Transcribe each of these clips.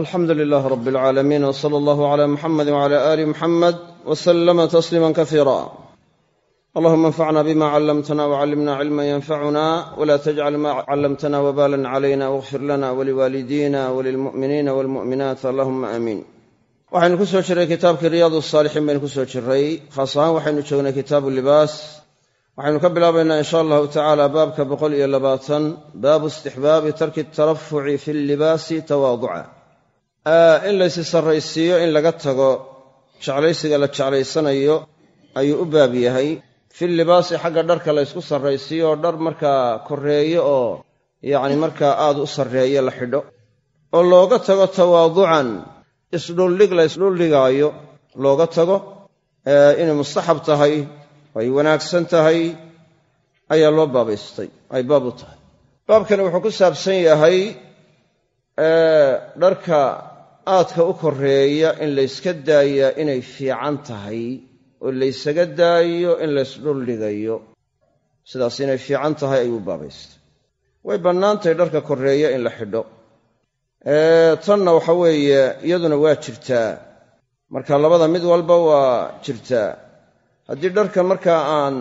alxamdu lilaah rab alcaalamiin w sala allahu cala muxamedi wcala aali muxamed w salama tasliima kasiira allahuma anfacna bima callamtana wcallimna cilma yanfacuna wla tajcal ma callamtana wbalan calayna wاغfir lana waliwaalidina walilmu'miniina walmu'minaat allahuma aamiin ku soo jirray kitaabkii riyaad saalixiin baynu ku soo jirray khaas ahaan waxaynu joognay kitaabu libaas. Waxaynu ka bilaabaynaa in allahu tacala baabka boqol iyo labaatan baabu istixbaabi tarki tarafuci fi llibaasi tawaaduca in laysi sarraysiiyo in laga tago jeclaysiga la jeclaysanayo ayuu u baab yahay. Fi libaasi xagga dharka laysku sarraysiiyo oo dhar markaa korreeyo oo yacni markaa aad u sarreeyo la xidho. Oo looga tago tawaaducan isdhuldhig la ysdhuldhigaayo looga tago inay mustaxab tahay ay wanaagsan tahay ayaa loo baabaystay ay baab u tahay. Baabkani wuxuu ku saabsan yahay dharka aadka u koreeya in layska daayaa inay fiican tahay oo laysaga daayo in laysdhuldhigayo sidaas inay fiican tahay ayuu baabaystay way bannaantahay dharka koreeya in la xidho. Tanna waxa weeye iyaduna waa jirtaa. Marka labada mid walba waa jirtaa. Haddii dharka markaa aan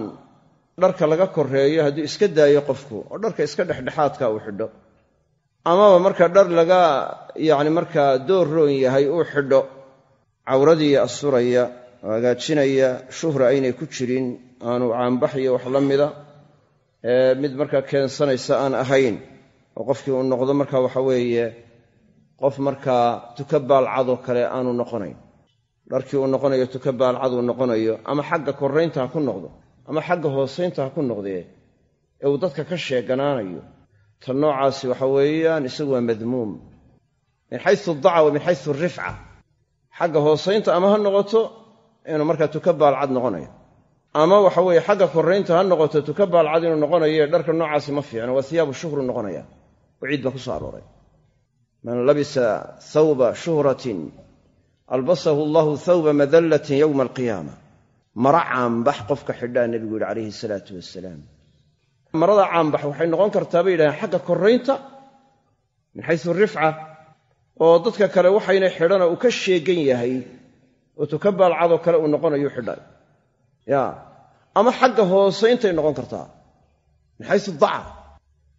dharka laga koreeyo hadduu iska daayo qofku oo dharka iska dhexdhexaadka uu xidho amaba marka dhar laga yacni markaa door roon yahay uu xidho cawradii asuraya oo hagaajinaya shuhra aynay ku jirin aanu caanbaxyo wax la mida mid markaa keensanaysa aan ahayn oo qofkii uu noqdo marka waxa weeye qof markaa tuka baalcadoo kale aanu noqonayn. Dharkii uu noqonayo tuka baalcad uu noqonayo ama xagga koraynta ha ku noqdo ama xagga hoosaynta ha ku noqdee ee uu dadka ka sheeganaanayo ta noocaasi waxa weeyaan isagu waa madmuum. Min xayu daca min xayu rifca. Xagga hoosaynta ama ha noqoto inuu markaa tuka baalcad noqonayo. Ama waxa weeye xagga koraynta ha noqoto tuka baalcad inuu noqonayo dharka noocaasi ma fiicno waa hiyaabu shuhru noqonaya. Waciid baa ku soo arooray. Man labisa thawba shuhratin albasahu allahu thawba madallatin yowma alqiyaama. Mara caanbax qofka xidhaa nebigu yihi calayhi salaatu wasalaam marada caanbax waxay noqon kartaa bay yidhahdeen xagga koraynta min xayu rifca oo dadka kale waxayna xidhana uu ka sheegan yahay oo tuka baalcadoo kale uu noqonayu xidhay ya. Ama xagga hoosayntay noqon kartaa min xayu daca.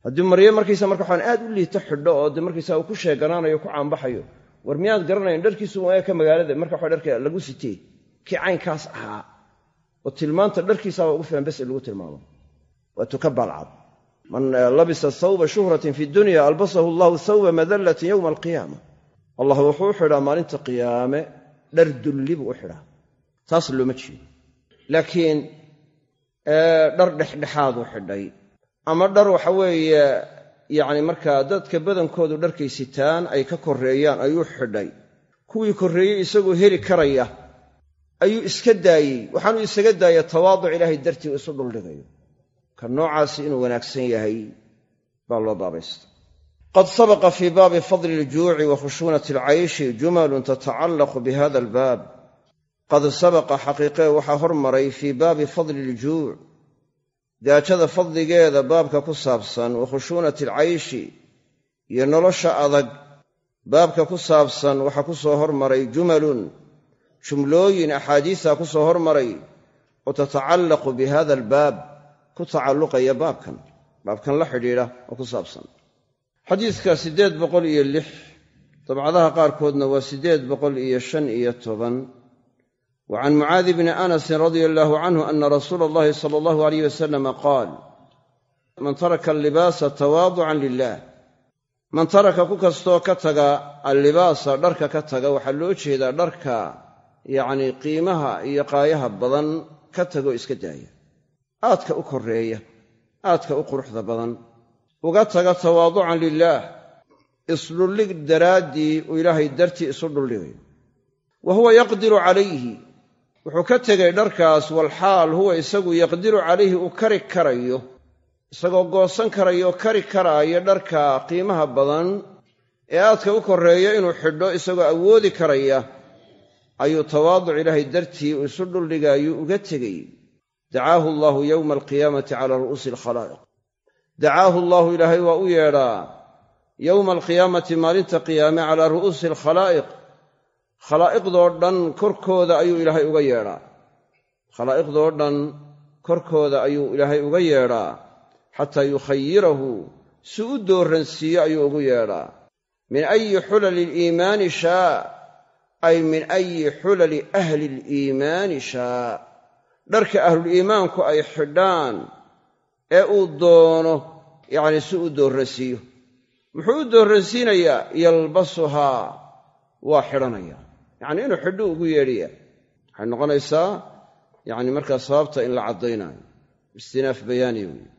Haddii marye markaysa marka waxaan aad u liito xidho oo de markaysa uu ku sheeganaanayo ku caanbaxayo war miyaad garanayn dharkiisu waa ka magaalada marka waxa dharka lagu sitee kii caynkaas ahaa oo tilmaanta dharkiisaaba ugu filan bes lagu tilmaamo waa tuka baalcad man labisa thawba shuhratin fi dunya albasahu allahu thawba madallatin yowma alqiyaama. Allah wuxuu u xidhaa maalinta qiyaame dhar dulli buu u xidhaa. Taas looma jeedo. Laakiin dhar dhexdhexaaduu xidhay. Ama dhar waxa weeye yacni markaa dadka badankoodu dharkay sitaan ay ka korreeyaan ayuu xidhay. Kuwii korreeyey isagoo heli karaya. Ayuu iska daayey. Waxaanuu isaga daaya tawaaduc ilaahay dartii uu isu dhuldhigayo ka noocaasi inuu wanaagsan yahay baa loo baabaysta qad sabaqa fii baabi fadli iljuuci wa khushuunati alcayshi jumalun tatacallaqu bi hada albaab. Qad sabaqa xaqiiqee waxaa hormaray fii baabi fadli iljuuc gaajada fadligeeda baabka ku saabsan wa khushuunati alcayshi iyo nolosha adag baabka ku saabsan waxaa ku soo hormaray jumalun jumlooyin axaadiisa ku soo hormaray oo tatacallaqu bi hada albaab ku tacalluqaya baabkan baabkan la xidhiidha oo ku saabsan. Xadiidka siddeed boqol iyo lix dabcadaha qaarkoodna waa siddeed boqol iyo shan iyo toban. Wa can mucaadi bni anasin radia allaahu canhu ana rasuula allahi sala allahu alayh wasalama qaal man taraka allibaasa tawaaducan lilah man taraka ku kastoo ka taga allibaasa dharka ka taga waxaa loo jeedaa dharka yacnii qiimaha iyo qaayaha badan ka tagoo iska daaya aadka u korreeya aadka u quruxda badan. Uga taga tawaaducan lilaah isdhuldhig daraaddii uu ilaahay dartii isu dhuldhigayo wa huwa yaqdiru calayhi wuxuu ka tegay dharkaas walxaal huwa isagu yaqdiru calayhi uu kari karayo isagoo goosan karayo kari karaayo dharka qiimaha badan ee aadka u korreeya inuu xidho isagoo awoodi karaya ayuu tawaaduc ilaahay dartii uu isu dhuldhigaayu uga tegay dacaahu allaahu yowma alqiyaamati calaa ru'uusi alkhalaa'iq dacaahu allaahu ilaahay waa u yeedhaa yowma alqiyaamati maalinta qiyaame calaa ru'uusi alkhalaa'iq khalaa'iqdoo dhan korkooda ayuu ilaahay uga yeedhaa khalaa'iqdoo dhan korkooda ayuu ilaahay uga yeedhaa xataa yukhayirahu si u dooransiiyo ayuu ugu yeedhaa min ayi xulali aliimaani shaa ay min ayi xulali ahli aliimaani shaa dharka ahluliimaanku ay xidhaan ee uu doono yacni si u doorransiiyo muxuu u doorransiinayaa yalbasuhaa waa xidhanayaa yacnii inuu xidho ugu yeedhaya waxay noqonaysaa yacni markaa sababta in la caddaynaayo istinaaf bayaaniya weeye.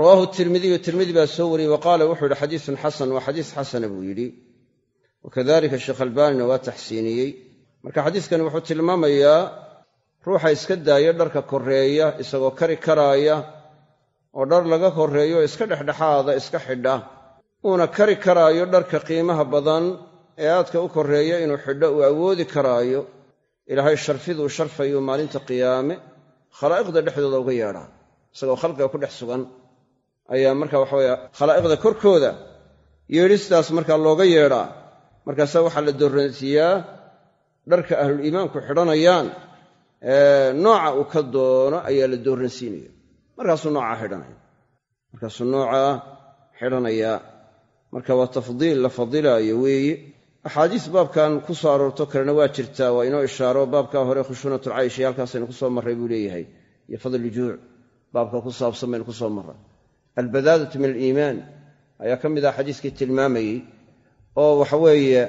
Rawaahu tirmidiyu tirmidi baa soo wariyey wa qaala wuxuu yidhi xadiisun xasan waa xadiis xasana buu yidhi. Wakadalika sheekh albaanina waa taxsiiniyey. Marka xadiiskani wuxuu tilmaamayaa ruuxa iska daaya dharka korreeya isagoo kari karaaya oo dhar laga korreeyo iska dhexdhexaada iska xidha. Uuna kari karaayo dharka qiimaha badan ee aadka u korreeya inuu xidho uu awoodi karaayo. Ilaahay sharfiduu sharfayu maalinta qiyaame. Khalaa'iqda dhexdooda uga yeedhaa isagoo khalqiga ku dhex sugan ayaa marka waxaweye khalaa'iqda korkooda yeedhistaas markaa looga yeedhaa markaasa waxaa la doorransiiyaa dharka ahluliimaanku xidhanayaan nooca uu ka doono ayaa la doorransiinaya markaasuu noocaa xidhanaya. Markaasuu noocaa xidhanayaa. Marka waa tafdiil la fadilaayo weeye. Axaadiis baabkan ku soo aroorto kalena waa jirtaa waa inoo ishaaro baabkaa hore khushuunatulcayshi halkaasaynu ku soo marray buu leeyahay. Iyo fadlujuuc baabka ku saabsan baynu ku soo marray. Albadaadatu min aliimaan ayaa ka mid ah xadiiskii tilmaamayey oo waxaweeye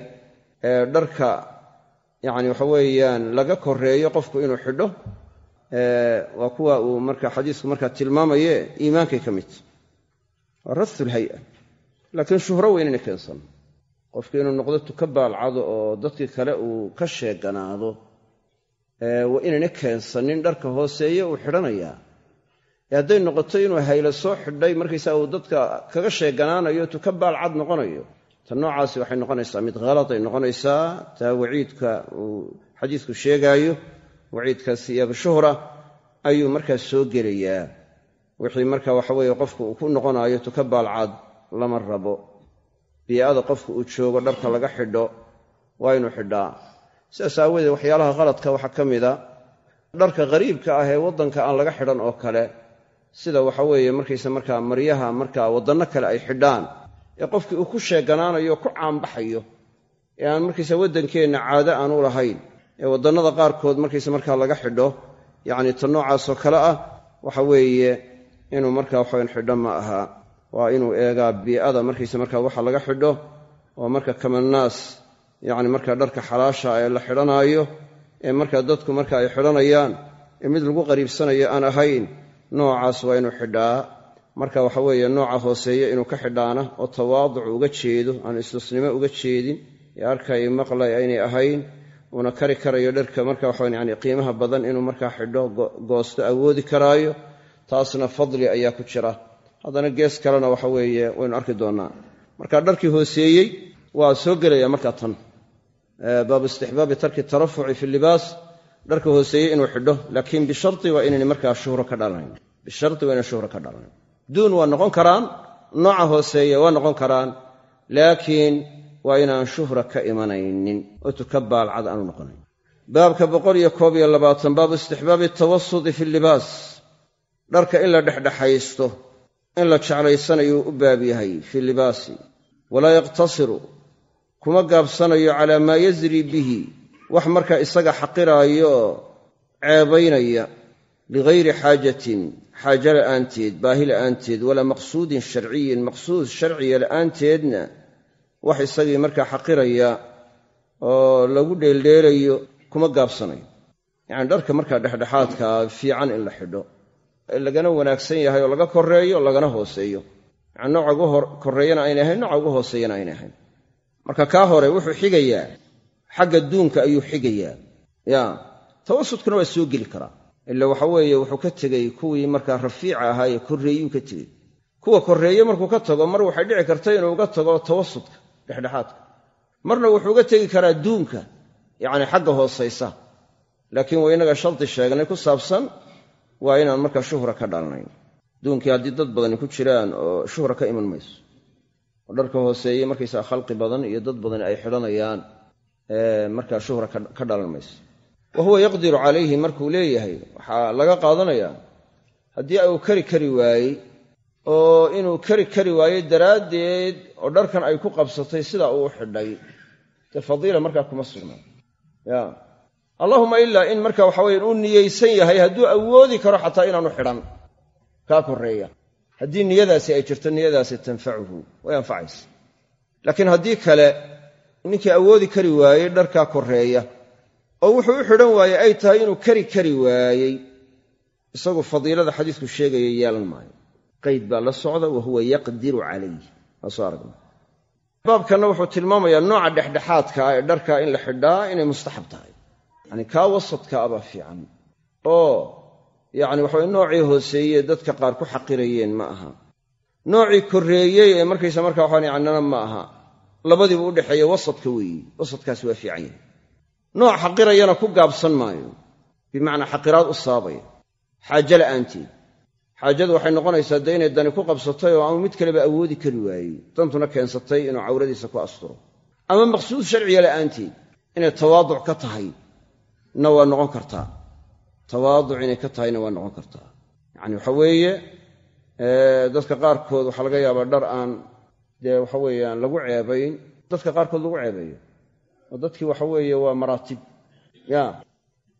dharka yacni waxa weeyaan laga koreeyo qofku inuu xidho waa kuwa uu marka xadiisku markaa tilmaamaye iimaankay ka midta waa rasulhaya laakiin shuhro weynayna keensan. Qofku inuu noqdo tuka baalcado oo dadkii kale uu ka sheeganaado waa inayna keensanin dharka hooseeye uu xidhanayaa. Ee hadday noqoto inuu haylo soo xidhay markaysaa uu dadka kaga sheeganaanayo tuka baalcad noqonayo ta noocaasi waxay noqonaysaa mid khaladay noqonaysaa taa waciidka uu xadiisku sheegaayo waciidka siyaaba shuhra ayuu markaas soo gelayaa. Wixii marka waxaweye qofku uu ku noqonaayo tuka baalcad lama rabo. Bii'ada qofku uu joogo dharka laga xidho waa inuu xidhaa. Sidaas aawadeed waxyaalaha khaladka waxaa ka mida dharka qariibka ah ee waddanka aan laga xidhan oo kale sida waxaweeye markaysa markaa maryaha markaa waddanno kale ay xidhaan ee qofkii uu ku sheeganaanayo ku caanbaxayo ee aan markaysa waddankeenna caado aan u lahayn. Ee waddannada qaarkood markaysa markaa laga xidho yacni ta noocaasoo kale ah waxa weeye inuu markaa waxaweyn xidho ma aha. Waa inuu eegaa bii'ada markaysa markaa waxa laga xidho oo marka kamannaas yacni markaa dharka xalaasha ee la xidhanaayo ee markaa dadku marka ay xidhanayaan ee mid lagu qariibsanayo aan ahayn noocaas waa inuu xidhaa marka waxa weeye nooca hooseeye inuu ka xidhaana oo tawaaduc uga jeedo aan istusnimo uga jeedin ee arkay maqlay aynay ahayn uuna kari karayo dharka marka waxawan yani qiimaha badan inuu markaa xidho goosto awoodi karaayo taasna fadli ayaa ku jira. Haddana gees kalena waxa weeye waynu arki doonnaa marka dharkii hooseeyey waa soo gelaya markaa tan. Baabu istixbaabi tarki tarafuci fi libaas dharka hooseeyey inuu xidho laakiin bishari waa inayna markaa shuhro ka dhalanayn bishari waa inay shuhro ka dhalanayn duun waa noqon karaan nooca hooseeya waa noqon karaan laakiin waa inaan shuhra ka imanaynin. Oo tuka baalcad aanu noqonayn. Baabka baabu istixbaabi tawasudi fi libaas. Dharka in la dhexdhexaysto in la jeclaysanayuu u baab yahay fii libaasi. Walaa yaqtasiru kuma gaabsanayo calaa maa yasrii bihi. Wax markaa isaga xaqiraayo ceebaynaya ligayri xaajatin xaaje la'aanteed baahi la'aanteed walaa maqsuudin sharciyin maqsuud sharciya la'aanteedna wax isagii markaa xaqiraya oo lagu dheeldheelayo kuma gaabsanayo yacani dharka markaa dhexdhexaadkaa fiican in la xidho lagana wanaagsan yahay oo laga koreeyo lagana hooseeyo yani nooca ugu koreeyana aynay ahayn nooca ugu hooseeyana aynay ahayn marka kaa hore wuxuu xigayaa xagga duunka ayuu xigayaa ya tawasudkuna waa soo geli karaa ila waxa weeye wuxuu ka tegey kuwii markaa rafiica ahaa ee korreeyuu ka tegey. Kuwa korreeye markuu ka tago mar waxay dhici karta inuu uga tago tawasudka dhexdhexaadka. Marna wuxuu uga tegi karaa duunka yacni xagga hoosaysa. Laakiin waa innaga shardi sheegnay ku saabsan waa inaan markaa shuhra ka dhalanayn duunkii haddii dad badani ku jiraan oo shuhra ka iman mayso oo dharka hooseeye markaysaa khalqi badan iyo dad badan ay xidhanayaan markaa shuhra ka dhalan mayso wa huwa yaqdiru calayhi markuu leeyahay waxaa laga qaadanayaa haddii uu kari kari waayey oo inuu kari kari waayey daraaddeed oo dharkan ay ku qabsatay sidaa uu u xidhay. Dee fadiila markaa kuma sugnaa ya. Allahuma ilaa in marka waxa weye uu niyeysan yahay hadduu awoodi karo xataa inaanu xidhan. Kaa koreeya haddii niyadaasi ay jirto niyadaasi tanfacuhu way anfacaysa. Laakiin haddii kale ninkii awoodi kari waayey dharkaa koreeya oo wuxuu u xidhan waayey ay tahay inuu kari kari waayey. Isagu fadiilada xadiisku sheegaya yeelan maayo. Qayd baa la socda wa huwa yaqdiru calayh waa soo aragna baabkanna wuxuu tilmaamayaa nooca dhexdhexaadka ah ee dharkaa in la xidhaa inay mustaxab tahay. Yacni kaa wasadka abaa fiican. Oo yacni waxaway noocii hooseeyee dadka qaar ku xaqirayeen ma aha. Noocii korreeyey ee markaysa markaa waxaan yacnana ma aha. Labadiibu u dhexeeya wasadka weeye wasadkaasi waa fiican yahay nooc xaqirayana ku gaabsan maayo. Bimacnaa xaqiraad u sababaya xaaje la'aanteed. Xaajadu waxay noqonaysaa dee inay dani ku qabsatay oo aanu mid kaleba awoodi kari waayey. Dantuna keensatay inuu cawradiisa ku asturo. Ama maqsuud sharciga la'aanteed. Inay tawaaduc ka tahay na waa noqon kartaa. Tawaaduc inay ka tahayna waa noqon kartaa. Yacani waxa weeye dadka qaarkood waxaa laga yaabaa dhar aan dee waxa weeye aan lagu ceebayn. Dadka qaarkood lagu ceebeeyo oo dadkii waxa weeye waa maraatib. Ya.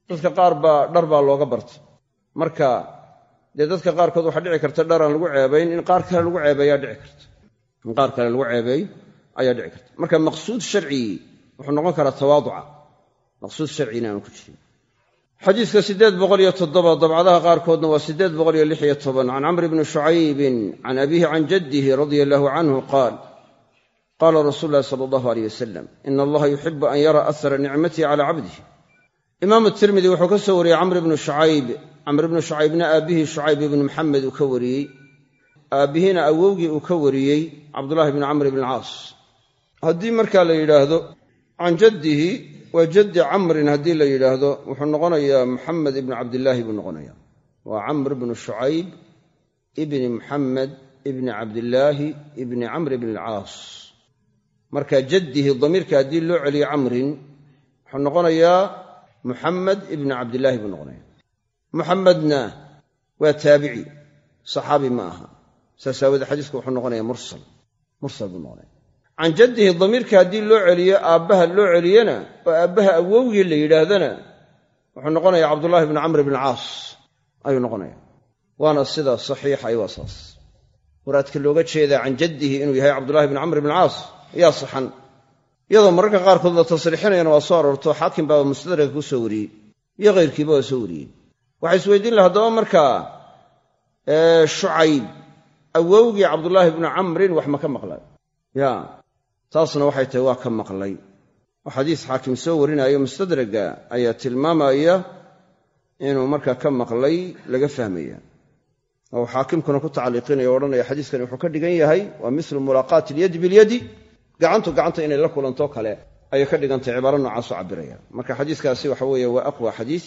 Dadka qaar baa dhar baa looga bartay. Marka dee dadka qaarkood waxaa dhici karta dhar aan lagu ceebayn in qaar kale lagu ceebeeyaa dhici karta. In qaar kale lagu ceebeey ayaa dhici karta. Marka maqsuud sharcigii wuxuu noqon karaa tawaaduca. Maqsuud sharcina aanu ku jirin. Xadiiska siddeed boqol iyo toddoba dabcadaha qaarkoodna waa siddeed boqol iyo lix iyo toban. Can camri bni shucaybin can abiihi can jaddihi radia allahu canhu qaal qaala rasuulu ulahi sala allahu aleyh wasalam ina allaha yuxibu an yara ahara nicmatihi cala cabdih imaamu tirmidi wuxuu ka soo wariyey camr ibnu shucayb camr ibnu shucaybna aabbihii shucayb ibnu maxamed uu ka wariyey. Aabbihiina awowgii uu ka wariyey cabdullahi bni camr ibn alcaas haddii markaa la yidhaahdo can jaddihi waa jaddi camrin haddii la yidhaahdo wuxuu noqonayaa muxamed ibnu cabdillaahi buu noqonaya waa camr ibnu shucayb ibni muxamed ibni cabdillaahi ibni camr ibni alcaas marka jaddihi damiirka haddii loo celiyo camrin wuxuu noqonayaa muxamed ibni cabdillaahi buu noqonaya muxamedna waa taabici saxaabi ma aha. Saas aawoodee xadiisku wuxuu noqonaya mursal mursal buu noqonaya can jaddihi damiirka haddii loo celiyo aabbaha loo celiyana oo aabbaha awowgii la yidhaahdana wuxuu noqonaya cabdullaahi bni camr bn caas ayuu noqonaya waana sida saxiixa ay waa saas. Muraadka looga jeedaa can jaddihi inuu yahay cabdullahi bni camr bn caas yaa saxan iyadoo mararka qaarkood la tasriixinayana waa soo aroorto xaakim baaba mustadraka ku soo wariyey iyo kayrkiiba waa soo wariyey. Waxay isweydiin laha haddaba markaa shucayb awowgii cabdullaahi bni camrin wax ma ka maqlay. Ya taasna waxay tahay waa ka maqlay. Oo xadiis xaakim soo warinayo mustadraga ayaa tilmaamaya inuu markaa ka maqlay laga fahmaya. Oo xaakimkuna ku tacliiqinaya o odhanaya xadiiskani wuxuu ka dhigan yahay waa milu mulaaqaati ilyadi bilyadi gacantu gacanta inay la kulanto kale ayay ka dhigantay cibaaro noocaasoo cabiraya marka xadiiskaasi waxa weeye waa aqwa xadiis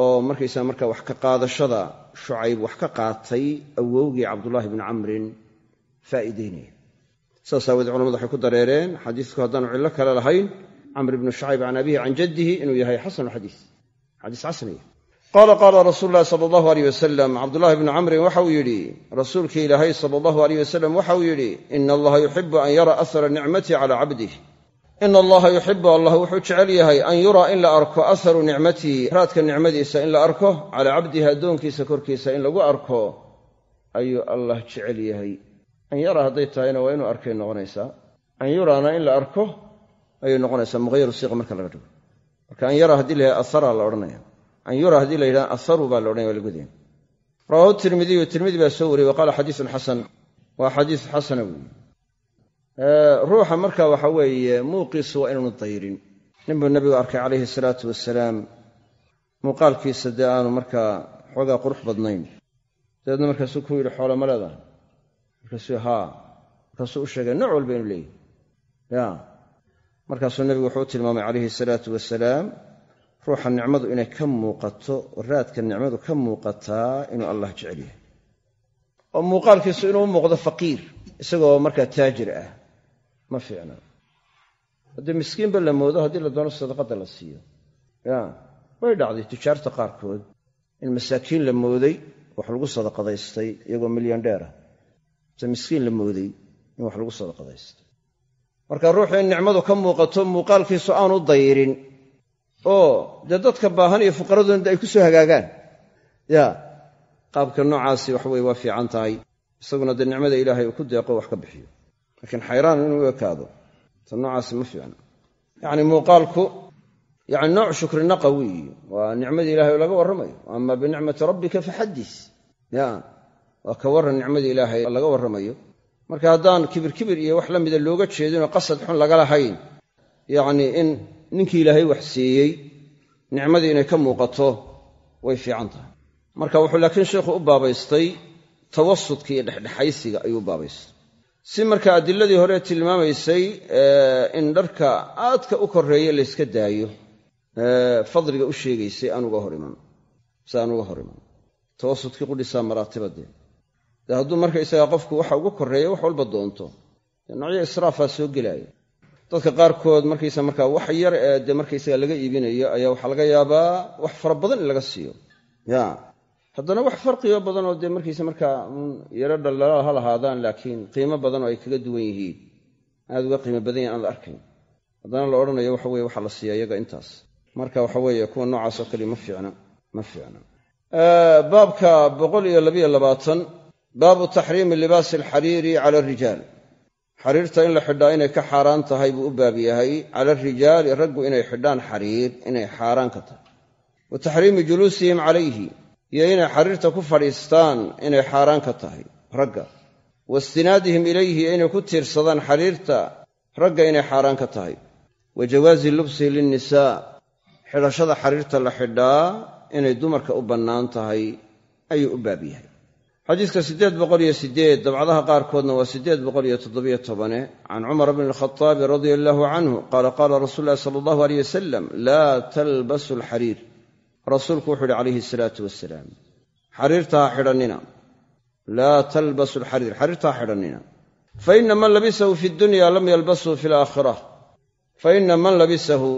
oo markaysaa marka wax ka qaadashada shucayb wax ka qaatay awowgii cabdullaahi bni camrin faa'iideynaya saas aawoodee culamadu waxay ku dareereen xadiisku haddaanu cillo kale lahayn camr ibnu shucayb can abihi can jaddihi inuu yahay xasanulxadiis xadiis. Xasanaya qaala qaala rasuulu llahi sala allahu aleyh wasalam cabdullaahi bnu camrin waxauu yidhi rasuulkii ilaahay sala allahu aleyh wasalam waxauu yidhi ina allaha yuxibu an yara ahara nicmatii cala cabdih ina allaha yuxibu allah wuxuu jecel yahay an yuraa in la arko aharu nicmatihi raadka nicmadiisa in la arko calaa cabdihi addoonkiisa korkiisa in lagu arko ayuu allah jecel yahay an yara hadday tahayna waa inuu arkay noqonaysaa an yuraana in la arko ayay noqonaysaa muhayaru siiqa marka laga dhigo marka an yara haddii la ahara la odhanaya an yura la yidhaha aharu baa la odhanaya waa lagodaya rawaahu tirmidiyu tirmidi baa soo wariyey wa qaala xadiisun xasan waa xadiis xasana weeye ruuxa marka waxa weeye muuqiisu waa inaanu dayrin ninbuu nabigu arkay calayhi salaatu wasalaam muuqaalkiisa dee aanu markaa xoogaa qurux badnayn. Dabeedna markaasuu ku yidhi xoolo ma leedahay. Markaasuu haa. Markaasuu u sheegay nooc walba inuu leeyahy ya markaasuu nebigu wuxuu tilmaamay calayhi salaatu wasalaam ruuxa nicmadu inay ka muuqato raadka nicmadu ka muuqataa inuu allah jecel yahay. Oo muuqaalkiisu inuu u muuqdo faqiir isagoo markaa taajir ah. Ma fiicna. Haddii miskiinba la moodo haddii la doono sadaqadda la siiyo. Ya way dhacday tujaarta qaarkood. In masaakiin la mooday wax lagu sadaqadaystay iyagoo milyandheer ah. Se miskiin la mooday in wax lagu sadaqadaystay. Marka ruuxu in nicmadu ka muuqato muuqaalkiisu aanu dayrin oo dee dadka baahan iyo fuqaradoonda ay ku soo hagaagaan. Ya qaabka noocaasi waxa weye waa fiican tahay. Isaguna dee nicmada ilaahay uu ku deeqo wax ka bixiyo. Laakiin xayraan inuu ekaado ta noocaasi ma fiicna. Yacni muuqaalku yacni nooc shukrinaqa weeyi waa nicmadii ilahay laga warramayo. Ama binicmati rabbika faxaddis ya waa ka warran nicmadii ilaahay laga warramayo. Marka haddaan kibir kibir iyo wax la mida looga jeedinoo qasad xun laga lahayn. Yacnii in ninkii ilaahay wax siiyey nicmadii inay ka muuqato way fiican tahay. Marka wuxuu laakiin sheikhu u baabaystay tawasudka iyo dhexdhexaysiga ayuu u baabaystay. Si marka adiladii hore tilmaamaysay in dharka aadka u koreeya layska daayo fadliga u sheegaysay aan uga hor iman. Si aan uga hor iman. Tawasudkii qudhisaa maraatibadee dee hadduu markaysaga qofku waxa ugu koreeya wax walba doonto. Dee noocyo israafaa soo gelaya dadka qaarkood markaysa markaa wax yar ee dee markaysaga laga iibinayo ayaa waxaa laga yaabaa wax fara badan in laga siiyo. Ya. Haddana wax farqiyo badan oo dee markaysa markaa yaro dhaldhalaal ha lahaadaan laakiin qiimo badan oo ay kaga duwan yihiin. Aad uga qiimo badan yahin aan la arkayn haddana la odhanayo waxa weye waxaa la siiya iyaga intaas. Marka waxa weeye kuwa noocaasoo kale ma fiicna ma fiicna. Baabka boqol iyo labiyo labaatan baabu taxriimi libaasi alxariiri cala arijaal xariirta in la xidhaa inay ka xaaraan tahay buu u baab yahay. Cala arijaali raggu inay xidhaan xariir inay xaaraan ka tahay. Wa taxriimi juluusihim calayhi iyo inay xariirta ku fadhiistaan inay xaaraan ka tahay ragga. Wa istinaadihim ilayhi inay ku tiirsadaan xariirta ragga inay xaaraan ka tahay. Wa jawaazi lubsihi linnisaa xidhashada xariirta la xidhaa inay dumarka u bannaan tahay ayuu u baab yahay xadiiska siddeed boqol iyo siddeed dabcadaha qaarkoodna waa siddeed boqol iyo toddobiyo tobane can cumar bni alkhataabi radia allaahu canhu qaala qaala rasuulu ulahi sala allahu aleyh wasalam laa talbasu alxariir. Rasuulku wuxuu uhi calayhi salaatu wasalaam xariirta ha xidhannina laa talbasu alxariir. Xariirta ha xidhannina fa ina man labisahu fi dunya lam yalbashu fi alaakhira fa ina man labisahu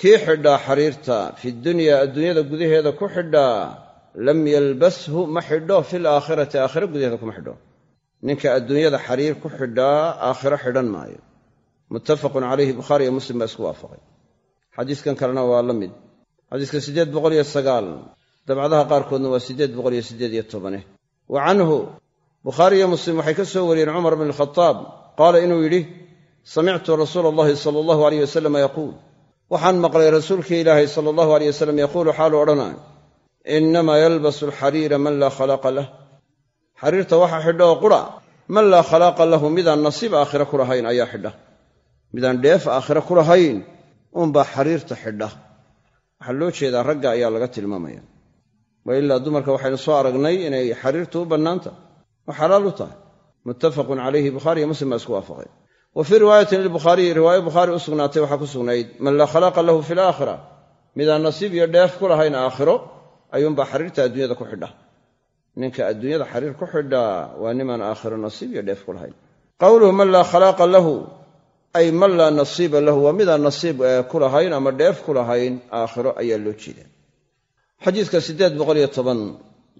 kii xidhaa xariirta fi dunya adduunyada gudaheeda ku xidhaa lam yalbashu ma xidho fil aakhirati aakhiro gudaheeda kuma xidho. Ninka adduunyada xariir ku xidhaa aakhiro xidhan maayo. Muttafaqun calayhi bukhaari iyo muslim baa isku waafaqay. Xadiiskan kalena waa la mid. Xadiiska siddeed boqol iyo sagaal. Dabcadaha qaarkoodna waa siddeed boqol iyo siddeed iyo tobane. Wa canhu bukhaari iyo muslim waxay ka soo wariyeen cumar bn alkhataab qaala inuu yidhi samictu rasuula allahi sala allahu aleyh wasalam yaquul waxaan maqlay rasuulkii ilaahay sala allahu aleyh wasalam yaquulu xaalu odhanay innamaa yalbasu alxariira man laa khalaaqa lah xariirta waxaa xidha oo qura man laa khalaaqa lahu midaan nasiib aakhira ku lahayn ayaa xidha midaan dheef aakhira ku uunbaa xariirta xidha waxaa loo jeedaa ragga ayaa laga tilmaamaya wa ilaa dumarka waxaynu soo aragnay inay xariirtu u bannaanta oo xalaal u tahay muttafaqun calayhi bukhaari iyo muslim baa isku waafaqay wa fii riwaayatin lilbukhaariyi riwaayo bukhaari u sugnaatay waxaa ku sugnayd man laa khalaaqa lahu fi alaakhira midaan nasiib iyo dheef ku lahayn aakhiro ayuunbaa xariirta adduunyada ku xidha. Ninka adduunyada xariir ku xidhaa waa nimaan aakhiro nasiib iyo dheef ku lahayn. Qowluhu man laa khalaaqa lahu ay man laa nasiiba lahu waa midaan nasiib ku lahayn ama dheef ku lahayn aakhiro ayaa loo jeeda xadiidka siddeed boqoliyo toban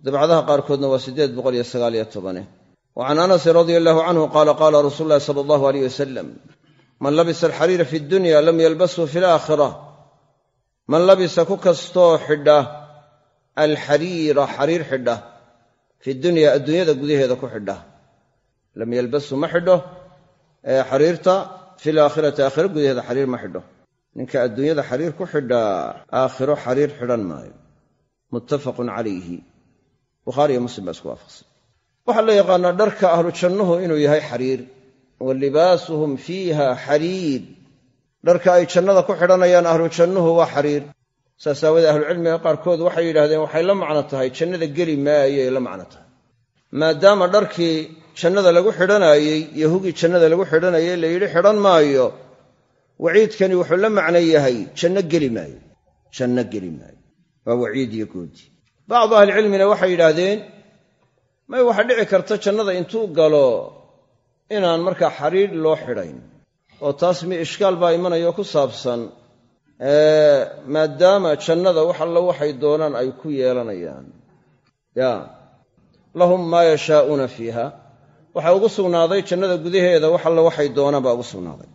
dabcadaha qaarkoodna waa siddeed boqoliyo sagaaliyo tobane. Wa can anasin radia allahu canhu qaala qaala rasuulu llahi sala allahu aleyh wasalam man labisa alxariira fi dunya lam yalbashu fi alaakhira man labisa ku kastoo xidha alxariira xariir xidha fi dunya adduunyada gudaheeda ku xidha lam yalbashu ma xidho xariirta fi laakhirati aakhiro gudaheeda xariir ma xidho ninka adduunyada xariir ku xidhaa aakhiro xariir xidhan maayo muttafaqun calayhi bukhaari iyo muslim baa isku waafaqsan waxaa la yaqaanaa dharka ahlu jannuhu inuu yahay xariir wa libaasuhum fiiha xariir dharka ay jannada ku xidhanayaan ahlu jannuhu waa xariir saas aawadee ahlucilmiga qaarkood waxay yidhahdeen waxay la macno tahay jannada geli maayay la macno tahay. Maadaama dharkii jannada lagu xidhanaayey yahugii jannada lagu xidhanayey la yidhi xidhan maayo. Waciidkani wuxuu la macno yahay janno geli maayo. Janno geli maayo. Waa waciid iyo goodi. Bacdu ahlicilmina waxay yidhaahdeen may waxaa dhici karta jannada intuu galo inaan markaa xariir loo xidhayn oo taas mi ishkaal baa imanaya oo ku saabsan maadaama jannada wax alla waxay doonaan ay ku yeelanayaan. Ya. Lahum maa yashaa'uuna fiiha. Waxaa ugu sugnaaday jannada gudaheeda wax alla waxay doonaan baa ugu sugnaaday.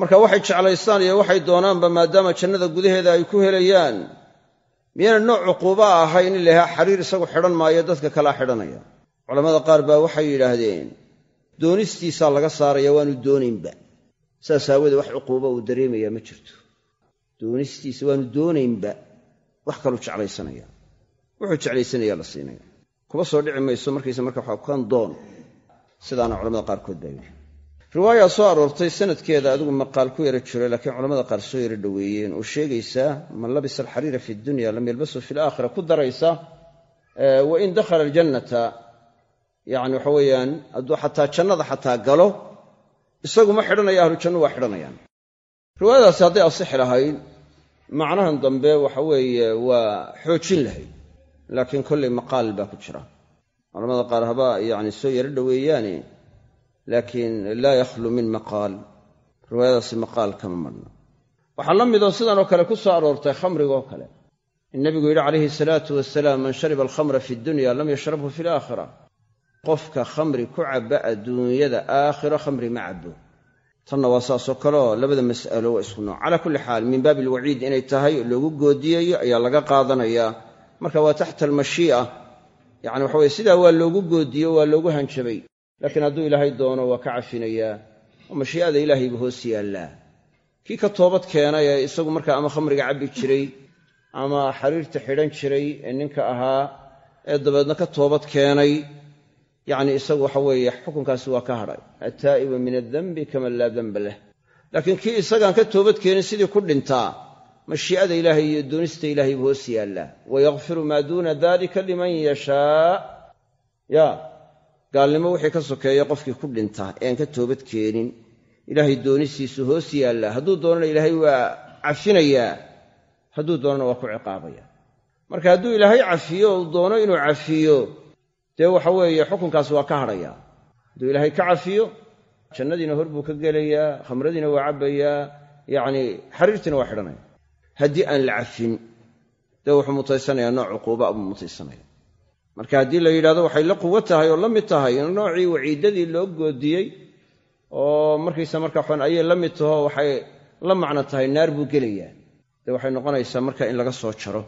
Marka waxay jeclaystaan iyo waxay doonaanba maadaama jannada gudaheeda ay ku helayaan miyayna nooc cuquuba ahayn in lahaa xariir isagu xidhan maayo dadka kalaa xidhanaya. Culamada qaar baa waxay yidhaahdeen doonistiisaa laga saaraya waanu doonaynba. Saas aawoodee wax cuquuba uu dareemayaa ma jirto doonistiisa waanu doonaynba wax kaluu jeclaysanaya. Wuxuu jeclaysanaya la siinaya. Kuma soo dhici mayso markaysa marka waxa kan doon. Sidaana culamada qaarkood baa yidhi. Riwaayaa soo aroortay sanadkeeda adigu maqaal ku yara jiro laakiin culamada qaar soo yara dhoweeyeen. Oo sheegaysaa man labisa alxariira fi dunya lam yalbasu fi alaakhira ku daraysa wain dakhala aljannata yani waxa weeyaan hadduu xataa jannada xataa galo isagu ma xidhanaya ahlu jannu waa xidhanayaan riwaayadaasi hadday asixi lahayd macnahan dambe waxa weeye waa xoojin lahayd laakiin kollay maqaal baa ku jira. Culamada qaar haba yani soo yaro dhoweeyaane laakiin laa yakhlu min maqaal. Riwaayadaasi maqaal kama marhna waxaa la midoo sidanoo kale ku soo aroortay khamrigoo kale. In nebigu yidhi calayhi salaatu wasalaam man shariba alkhamra fi dunya lam yashrabhu fi alaakhira qofka khamri ku cabba adduunyada aakhiro khamri ma cabbo tanna waa saasoo kaleoo labada mas'alo waa isku nooc. Calaa kulli xaal min baabi alwaciid inay tahay loogu goodiyayo ayaa laga qaadanayaa marka waa taxta almashii'a yacni waxa weye sidaa waa loogu goodiyo waa loogu hanjabay. Laakiin hadduu ilaahay doono waa ka cafinayaa. Oo mashii'ada ilaahay hoos yaallaa. Kii ka toobad keenay ee isagu markaa ama khamriga cabbi jiray ama xariirta xidhan jiray ee ninka ahaa ee dabeedna ka toobad keenay yacni isagu waxa weeye xukunkaasi waa ka hadhay attaa'ibu min addenbi kaman laa denba lah. Laakiin kii isagaan ka toobad keenin sidii ku dhintaa mashii'ada ilaahay iyo doonista ilaahay buu hoos yaallaa. Wayakfiru maa duuna dalika liman yashaa. Ya gaalnimo wixii ka sokeeya qofkii ku dhintaa ee aan ka toobad keenin ilaahay doonistiisu hoos yaallaa. Hadduu doonana ilaahay waa cafinayaa hadduu doonana waa ku ciqaabaya. Marka hadduu ilaahay cafiyo uu doono inuu cafiyo dee waxa weeye xukunkaas waa ka hadhayaa hadduu ilaahay ka cafiyo jannadiina hor buu ka gelayaa khamradiina waa cabbayaa yacni xariirtiina waa xidhanaya. Haddii aan la cafin dee wuxuu mutaysanayaa nooc cuquuba buu mutaysanaya marka haddii la yidhahdo waxay la quwo tahay oo la mid tahay noocii waciidadii loo goodiyey oo markaysa marka xun ayay la mid taho waxay la macno tahay naar buu gelayaa. Dee waxay noqonaysaa marka in laga soo jaro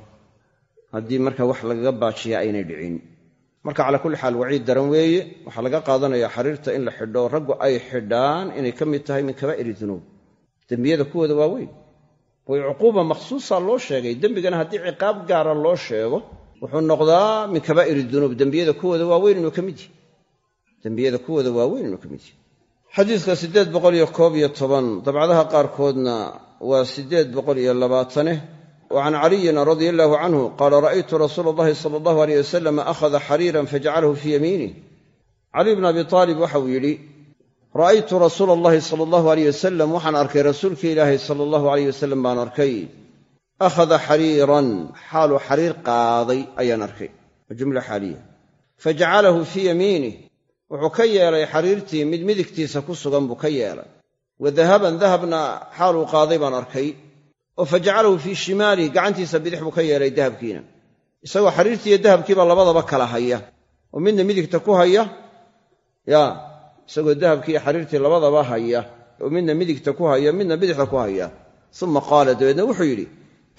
haddii marka wax lagaga baajiya aynay dhicin marka calaa kulli xaal waciid daran weeye. Waxaa laga qaadanayaa xariirta in la xidho. Raggu ay xidhaan inay ka mid tahay min kabaa'iri dunuub. Dembiyada kuwooda waaweyn way cuquuba makhsuusa loo sheegay. Dembigana haddii ciqaab gaara loo sheego wuxuu noqdaa min kabaa'iri dunuub. Dembiyada kuwooda waaweyn inuu ka mid yahy dembiyada kuwooda waaweyn inuu ka mid yahy xadiidka siddeed boqol iyo koob iyo toban dabcadaha qaarkoodna waa siddeed boqol iyo labaatane can caliyin radia allahu canhu qaala ra'aytu rasuula allahi sala allahu aleyh wasalam akhada xariiran fajcalahu fii yamiinih cali bn abi aalib waxauu yidhi ra'aytu rasuula allahi sala allahu aleyh wasalam waxaan arkay rasuulka ilaahi sala allahu aleyh wasalam baan arkay akhada xariiran xaaluu xariir qaaday ayaan arkay waa jumla xaaliya fajacalahu fii yamiinih wuxuu ka yeelay xariirtii mid midigtiisa ku sugan buu ka yeelay wa dahaban dahabna xaaluu qaaday baan arkay oo fajacalahu fii shimaalih gacantiisa bidix buu ka yeelay dahabkiina. Isagoo xariirtii iyo dahabkiiba labadaba kala haya. Oo midna midigta ku haya ya isagoo dahabkii iyo xariirtii labadaba haya. Oo midna midigta ku haya midna bidixda ku haya. Uma qaala dabeedna wuxuu yidhi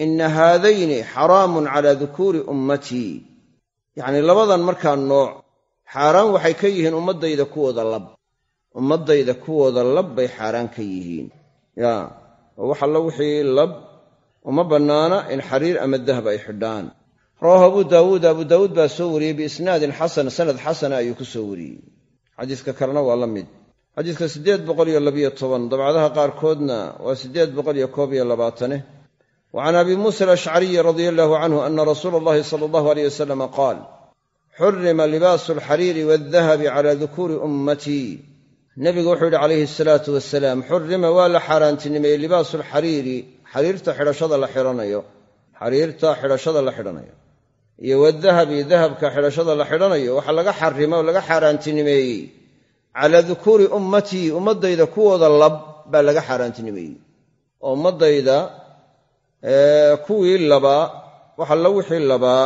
inna haadayni xaraamun calaa dukuuri ummatii yacnii labadan markaa nooc. Xaaraan waxay ka yihiin ummaddayda kuwooda lab. Ummaddayda kuwooda lab bay xaaraan ka yihiin. Ya oo wax alla wixii lab uma bannaana in xariir ama dahab ay xidhaan. Rawaahu abu daawuud. Abu daawuud baa soo wariyey biisnaadin xasan sanad xasana ayuu ku soo wariyey. Xadiiska kalena waa la mid. Xadiiska siddeed dabcadaha qaarkoodna waa siddeed boqol iyo koob iyo labaatane. Wa can abi muusa alashcariyi radia allahu canhu ana rasuula allahi sala allahu aleyh wasalama qaal xurima libaasu alxariiri waadahabi cala dukuuri ummatii nebigu wuxuu yidhi calayhi asalaatu wasalaam xurima waa la xaaraantinimeeyey libaasu alxariiri xariirta xidhashada la xidhanayo xariirta xidhashada la xidhanayo iyo wadahabi dahabka xidhashada la xidhanayo waxaa laga xarima oo laga xaaraantinimeeyey calaa dukuuri ummatii ummaddayda kuwooda lab baa laga xaaraantinimeeyey oo ummaddayda kuwii labaa waxalla wixii labaa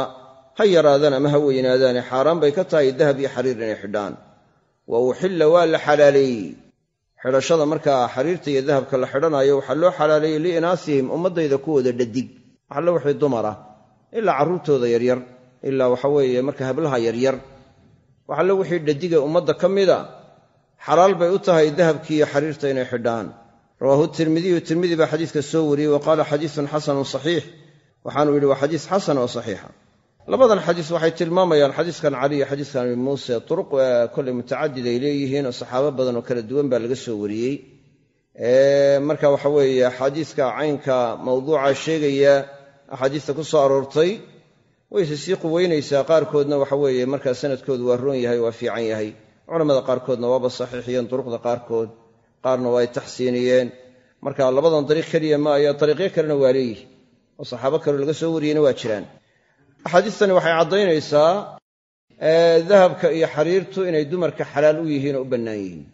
ha yaraadaan ama ha weynaadaane xaaraan bay ka tahay dahab iyo xariir inay xidhaan wa uxilla waa la xalaaleeyey xidhashada markaa xariirta iyo dahabka la xidhanayo waxaa loo xalaaleeyey liinaasihim ummaddayda kuwooda dhadig. Waxalla wixii dumar ah ilaa carruurtooda yaryar ilaa waxa weeye marka hablaha yaryar. Waxalla wixii dhadiga ummadda ka mida xalaal bay u tahay dahabkii iyo xariirta inay xidhaan. Rawaahu tirmidiyu tirmidi baa xadiiska soo wariyey wa qaala xadiisun xasanun saxiix. Waxaanu yidhi waa xadiis xasan oo saxiixa labadan xadiis waxay tilmaamayaan xadiiskan cali iyo xadiiskan abi muuse turuq koley mutacadid ay leeyihiin oo saxaabo badan oo kala duwan baa laga soo wariyey. Marka waxa weeye xadiiska caynka mawduuca sheegaya axaadiista ku soo aroortay wayse sii quweynaysaa. Qaarkoodna waxa weeye markaa sanadkoodu waa roon yahay waa fiican yahay. Culamada qaarkoodna waaba saxiixiyeen duruqda qaarkood qaarna waa ay taxsiiniyeen. Marka labadan dariiq keliya ma aya dariiqyo kalena waa leeyihi oo saxaabo kaleo laga soo wariyeyna waa jiraan axaadiistani waxay caddaynaysaa dahabka iyo xariirtu inay dumarka xalaal u yihiin oo u bannaan yihiin.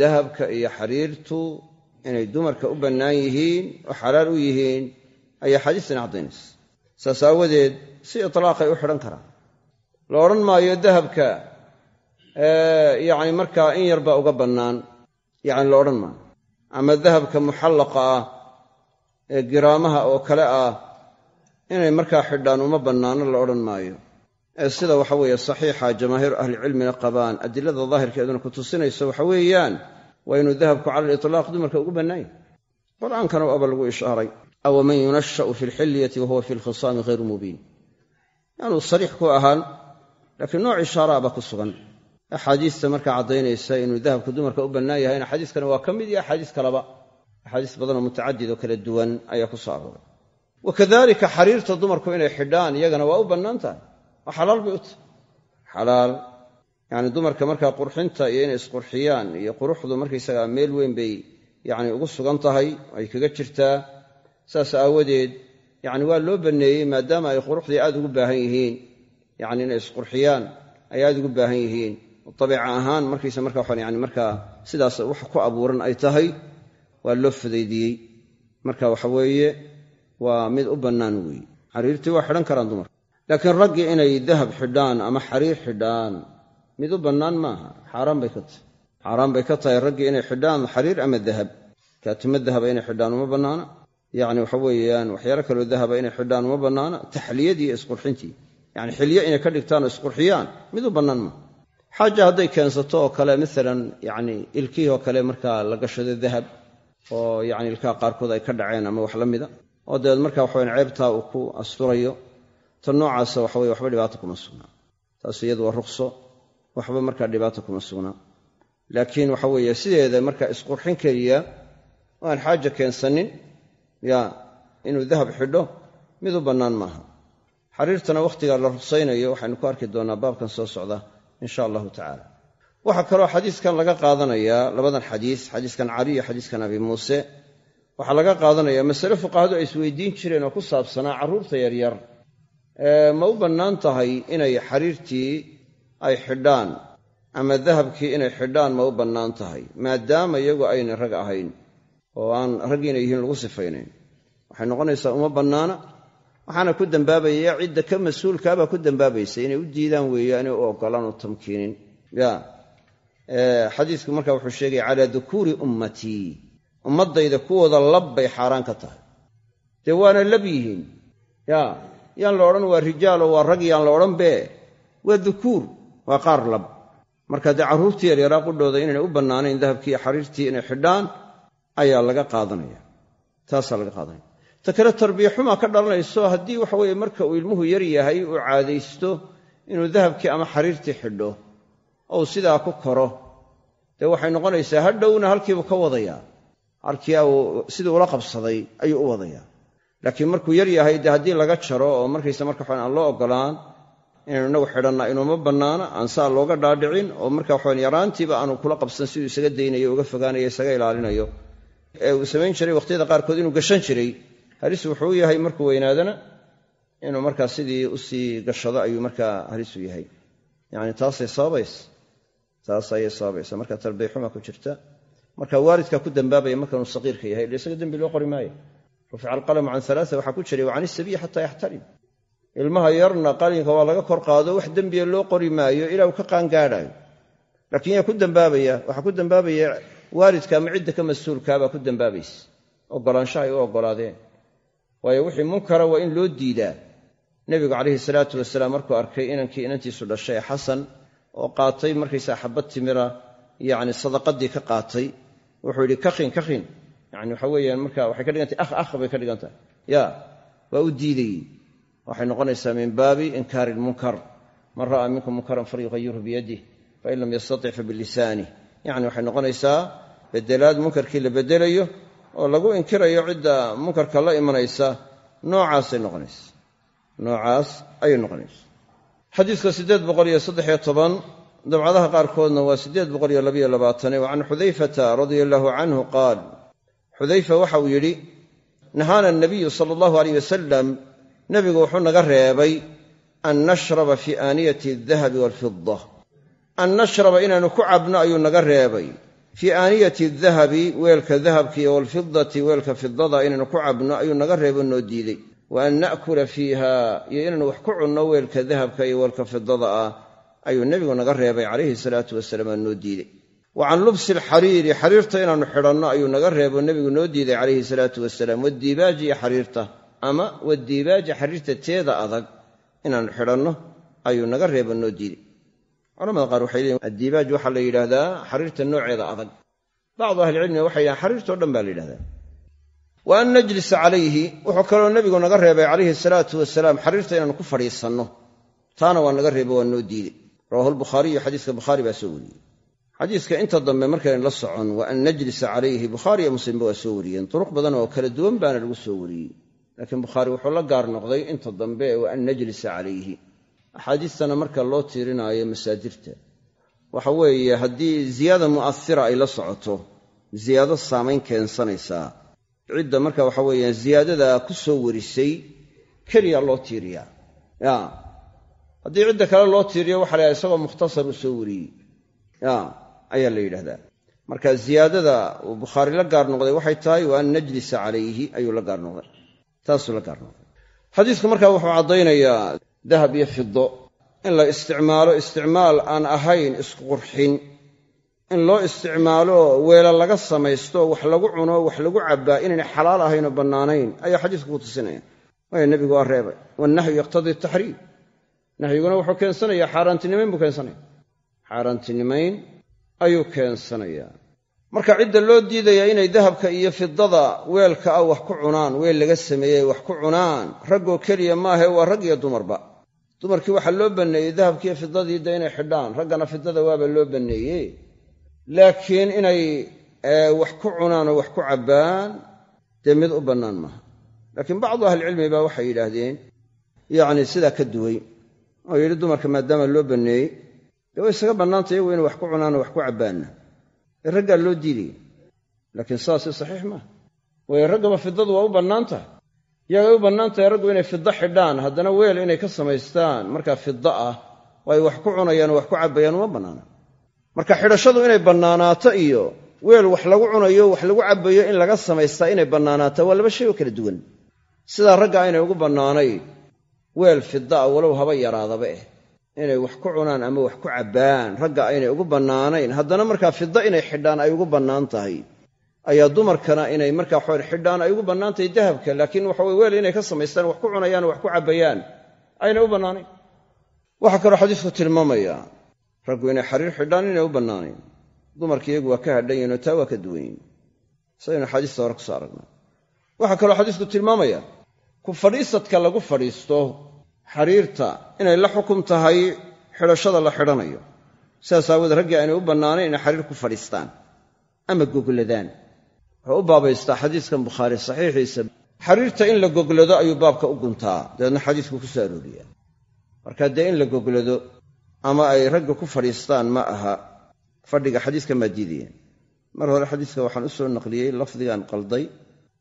Dahabka iyo xariirtu inay dumarka u bannaan yihiin oo xalaal u yihiin ayay axaadiistani caddaynaysa saas aawadeed si itlaaqay u xidhan karaan. La odhan maayo dahabka yacni markaa in yarbaa uga bannaan yacni la odhan maayo. Ama dahabka muxallaqa ah ee giraamaha oo kale ah inay markaa xidhaan uma bannaano la odhan maayo. Ee sida waxa weeye saxiixa jamaahiiru ahlicilmina qabaan adilada daahirkeeduna ku tusinayso waxa weeyaan waa inuu dahabku cala alitlaaq dumarka ugu bannaan yahay qur'aankana aba lagu ishaaray. Awaman yunasha'u fi lxilyati wahuwa fi lkhisaami hayru mubiin. Yaanuu sariix ku ahaan laakiin nooc ishaaraa baa ku sugan. Axaadiista markaa caddaynaysa inuu dahabku dumarka u bannaan yahayna xadiiskani waa ka mid iyo axaadiis kaleba axaadiis badanoo mutacadid oo kala duwan ayaa ku soo arooray wa kadalika xariirta dumarku inay xidhaan iyagana waa u bannaan tahay. Waa xalaal bay u tahay xalaal yacni dumarka markaa qurxinta iyo inay isqurxiyaan iyo quruxdu markaysagaa meel weyn bay yacni ugu sugan tahay ay kaga jirtaa. Saas aawadeed yacni waa loo banneeyey maadaama ay quruxdii aad ugu baahan yihiin. Yacni inay isqurxiyaan ay aad ugu baahan yihiin. Dabiica ahaan markaysa marka waxaan yani markaa sidaas wax ku abuuran ay tahay waa loo fudaydiyey. Marka waxa weeye waa mid u bannaan weeye xariirtii waa xidhan karaan dumarka. Laakiin raggii inay dahab xidhaan ama xariir xidhaan mid u bannaan maaha. Xaaraan bay ka tahay. Xaaraan bay ka tahay raggii inay xidhaan xariir ama dahab. Kaatimo dahaba inay xidhaan uma bannaana. Yacni waxa weeyaan waxyaalo kaloo dahaba inay xidhaan uma bannaana. Taxliyadii iyo isqurxintii yacni xilyo inay ka dhigtaan oo isqurxiyaan mid u bannaan maaha. Xaaja hadday keensato oo kale maalan yacni ilkihii oo kale markaa la gashado dahab oo yacni ilkaha qaarkood ay ka dhaceen ama wax la mida oo dabeed marka waxawayan ceebtaa uu ku asturayo ta noocaasa waxa weye waxba dhibaata kuma sugnaa taas iyadu waa ruqso waxba markaa dhibaata kuma sugnaa laakiin waxa weeye sideeda markaa isqurxin keliya oo aan xaaja keensanin ya inuu dahab xidho mid u bannaan maaha. Xariirtana wakhtiga la ruqsaynayo waxaynu ku arki doonnaa baabkan soo socda insha allahu tacala waxaa kaloo xadiiskan laga qaadanayaa labadan xadiis xadiiskan cali iyo xadiiskan abi muuse waxaa laga qaadanayaa masale fuqahadu ay isweydiin jireen oo ku saabsanaa carruurta yaryar. Ma u bannaan tahay inay xariirtii ay xidhaan ama dahabkii inay xidhaan ma u bannaan tahay maadaama iyagu aynay rag ahayn oo aan raggiina yihiin lagu sifaynayn. Waxay noqonaysaa uma bannaana waxaana ku dambaabaya cidda ka mas'uulkaabaa ku dambaabaysa inay u diidaan weeyaane u ogolaan oo tamkiinin. Ya xadiisku marka wuxuu sheegaya calaa dukuuri ummatii ummaddayda kuwooda lab bay xaaraan ka tahay. Dee waana lab yihiin? Ya yaan la odhan waa rijaalo waa rag yaan la odhan bee? Waa dukuur waa qaar lab. Marka dee carruurtii yaryaraa qudhooda inaynay u bannaanayn dahabkii xariirtii inay xidhaan ayaa laga qaadanaya. Taasaa laga qaadanaya. Ta kale tarbiya xumaa ka dhalanayso haddii waxa weeye marka uu ilmuhu yar yahay uu caadaysto inuu dahabkii ama xariirtii xidho ou sidaa ku koro. Dee waxay noqonaysaa hadhowna halkiibuu ka wadayaa halkii uu sidii ula qabsaday ayuu u wadayaa laakiin markuu yar yahay dee haddii laga jaro oo markaysa marka waxaan aan loo ogolaan inaynu inagu xidhanna inuuma bannaana aan saa looga dhaadhicin oo marka waxaan yaraantiiba aanu kula qabsan siduu isaga daynayo uga fogaanayo isaga ilaalinayo. Ee uu samayn jiray wakhtiyada qaarkood inuu gashan jiray halis wuxuu yahay markuu weynaadana inuu markaa sidii u sii gashado ayuu markaa halisu yahay. Yani taasay sababaysa taas ayay sababaysa marka tarbiyxuma ku jirta marka waalidkaa ku dambaabaya markanuu saqiirka yahay isaga dembi loo qori maayo. Rufica alqalamu can alaaa waxaa ku jiray wa can isabiyi xataa yaxtalim ilmaha yarna qalinka waa laga kor qaado wax dembiya loo qori maayo ilaa uu ka qaangaadhaayo. Laakiin yaa ku dambaabaya waxaa ku dambaabaya waalidka ama cidda ka mas'uulkaabaa ku dambaabaysa ogolaanshaha ay u ogolaadeen. Waayo wixii munkara waa in loo diidaa. Nebigu calayhi salaatu wasalaam markuu arkay inankii inantiisu dhashay xasan oo qaatay markaysaa xabad timira yacni sadaqadii ka qaatay wuxuu yidhi kakhin kakhin yani waxa weeyaan marka waxay ka dhigantahy akh akh bay ka dhigan ya waa u diidayey. Waxay noqonaysaa min baabi inkaari lmunkar man ra'aa minkum munkaran falyughayirhu biyadih fain lam yastatic fabilisanih yani waxay noqonaysaa bedelaad munkarkii la bedelayo oo lagu inkirayo cidda munkarka la imanaysa noocaasay noqonaysa. Noocaas ayay noqonaysa. Xadiiska siddeed boqol iyo saddexiyo toban dabcadaha qaarkoodna waa siddeed boqol iyo labayo labaatane wa can xudayfata radia allaahu canhu qaal xudayfa waxa uu yidhi nahaana anabiyu sala allahu aleyh wasalam nebigu wuxuu naga reebay an nashraba fii aaniyati aldahabi waalfida an nashraba inaannu ku cabno ayuu naga reebay. Fii aaniyati dahabi weelka dahabka iyo waalfidati weelka fidada inaanu ku cabno ayuu naga reebo noo diidey. Wa an na'kula fiiha iyo inaanu wax ku cunno weelka dahabka iyo weelka fidada ah ayuu nebigu naga reebay calayhi salaatu wasalaam aa noo diidey. Wa can lubsi alxariiri xariirta inaannu xidhanno ayuu naga reebo nebigu noo diiday calayhi salaatu wasalaam wadiibaaji iyo xariirta ama wadiibaaji xariirta teeda adag inaannu xidhanno ayuu naga reebo noo diidey. Culamada qaar waxay leeyiin addiibaaj waxaa la yidhaahdaa xariirta nooceeda adag. Bacdu ahlicilmiga waxay yidhahan xariirtao dhan baa la yidhahdaa wa an najlisa calayhi wuxuu kaloo nebigu naga reebay calayhi salaatu wasalaam xariirta inaanu ku fadhiisanno. Taana waa naga reebo waa noo diidey rawahu lbukhaariyu xadiiska bukhaari baa soo wariyey. Xadiiska inta dambe markayn la socon wa an najlisa calayhi bukhaari iyo muslimba waa soo wariyeen. Duruq badan oo kala duwan baana lagu soo wariyey. Laakiin bukhaari wuxuu la gaar noqday inta dambe wa an najlisa calayhi. Axaadiistana marka loo tiirinaayo masaadirta waxa weeye haddii ziyaada mu'asira ay la socoto ziyaado saamayn keensanaysaa cidda marka waxa weeyaan ziyaadada ku soo warisay keliya loo tiiriyaa. Ya haddii cidda kale loo tiiriyo waxa la yhaha isagoo mukhtasar u soo wariyey. Ya ayaa la yidhahdaa. Marka ziyaadada uu bukhaari la gaar noqday waxay tahay wa an najlisa calayhi ayuu la gaar noqday. Taasuu la gaar noqday. Xadiisku marka wuxuu caddaynayaa dahab iyo fido in la isticmaalo isticmaal aan ahayn isku qurxin. In loo isticmaalo weela laga samaysto wax lagu cuno wax lagu cabbaa inaynay xalaal ahaynoo bannaanayn ayaa xadiisku ku tusinaya. Waayo nebigu waa reebay. Wannahyu yaqtadii taxriim nahyiguna wuxuu keensanayaa xaaraantinimayn buu keensanaya. Xaaraantinimayn ayuu keensanayaa marka cidda loo diidayaa inay dahabka iyo fidada weelka ah wax ku cunaan weel laga sameeyey wax ku cunaan raggoo keliya maahae waa rag iyo dumarba. Dumarkii waxaa loo banneeyey dahabkiiyo fidadii de inay xidhaan raggana fidada waaba loo banneeyey. Laakiin inay wax ku cunaan oo wax ku cabbaan dee mid u bannaan maaha. Laakiin bacdu ahlicilmi baa waxay yidhaahdeen yacni sidaa ka duway oo yidhi dumarka maadaama loo banneeyey dee way isaga bannaantay iyagu inay wax ku cunaan oo wax ku cabbaanna. Ee raggaa loo diidaya. Laakiin saasi saxiix maaha. Waayo raggaba fidadu waa u bannaan tahay u bannaan tahay raggu inay fiddo xidhaan haddana weel inay ka samaystaan. Markaa fiddo ah oo ay wax ku cunayaan wax ku cabbayaan uma bannaana. Marka xidhashadu inay bannaanaato iyo weel wax lagu cunayo wax lagu cabbayo in laga samaystaa inay bannaanaato waa laba shay oo kala duwan. Sidaa ragga aynay ugu bannaanayn weel fidda ah walow haba yaraadaba eh inay wax ku cunaan ama wax ku cabbaan ragga aynay ugu bannaanayn. Haddana markaa fidda inay xidhaan ay ugu bannaan tahay. Ayaa dumarkana inay markaa xoor xidhaan ay ugu bannaan tahay dahabka laakiin waxa weye weel inay ka samaystaan wax ku cunayaan wax ku cabbayaan aynay u bannaanayn waxaa kaloo xadiisku tilmaamayaa raggu inay xariir xidhaan inay u bannaanayn dumarki iyagu waa ka hadhan yihiin oo taa waa ka duwan yihiin saynu xadiista hore ku soo aragnay waxaa kaloo xadiisku tilmaamaya ku fadhiisadka lagu fadhiisto xariirta inay la xukum tahay xidhashada la xidhanayo. Sidaas aawoodee raggii aynay u bannaanayn inay xariir ku fadhiistaan ama gogladaan. Wuxuu u baabaystaa xadiiskan bukhaari saxiixiisa xariirta in la goglado ayuu baabka u guntaa. Dabeedna xadiisku ku soo arooriyaa. Marka dee in la goglado ama ay ragga ku fadhiistaan ma aha fadhiga xadiiskan baa diidayeen mar hore xadiiska waxaan u soo naqliyey lafdigaan qalday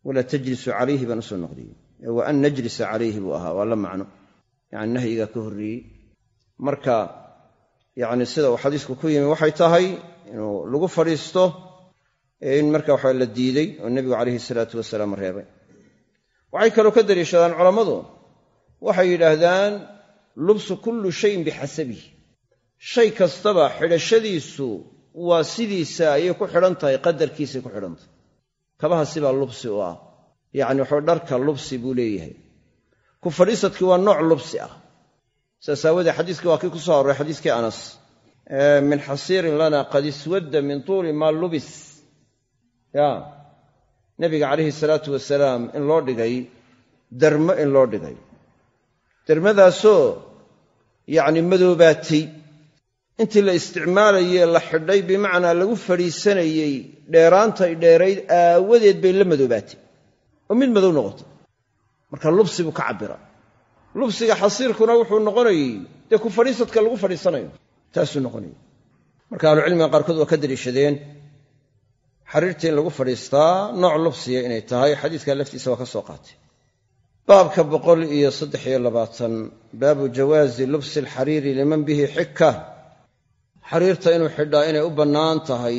walaa tajlisu calayhi baan u soo naqliyey. Wa an najlisa calayhi buu ahaa waa la macno yani nahyigaa ka horreeyey. Marka yacni sida uu xadiisku ku yimi waxay tahay inuu lagu fadhiisto in marka waxa la diiday oo nebigu calayhi salaatu wasalaam reebay. Waxay kaloo ka daliishadaan culammadu. Waxay yidhaahdaan lubsu kullu shayin bixasabihi shay kastaba xidhashadiisu waa sidiisa ayay ku xidhan tahay qadarkiisay ku xidhan tahay. Kabaha sibaa lubsi u ah. Yacni waxuu dharka lubsi buu leeyahay ku fadhiisadkii waa nooc lubsi ah. Saas aawoodee xadiiskii waa kii ku soo arooray xadiiskii anas. Min xasiirin lana qad iswadda min tuuli maa lubis. Ya. Nebiga calayhi salaatu wasalaam in loo dhigay dermo in loo dhigay. Dermadaasoo yacni madoobaatay. Intii la isticmaalayee la xidhay bimacnaa lagu fadhiisanayey dheeraantay dheerayd aawadeed bay la madoobaatay. Oo mid madow noqotay marka lubsi buu ka cabbira. Lubsiga xasiirkuna wuxuu noqonayey dee ku fadhiisadka lagu fadhiisanayo. Taasuu noqonayay marka ahlucilmiga qaarkood waa ka daliishadeen xariirta in lagu fadhiistaa nooc lubsiya inay tahay xadiidka laftiisa waa ka soo qaatay. Baabka boqol iyo saddex iyo labaatan baabu jawaazi lubsi alxariiri liman bihi xika xariirta inuu xidhaa inay u bannaan tahay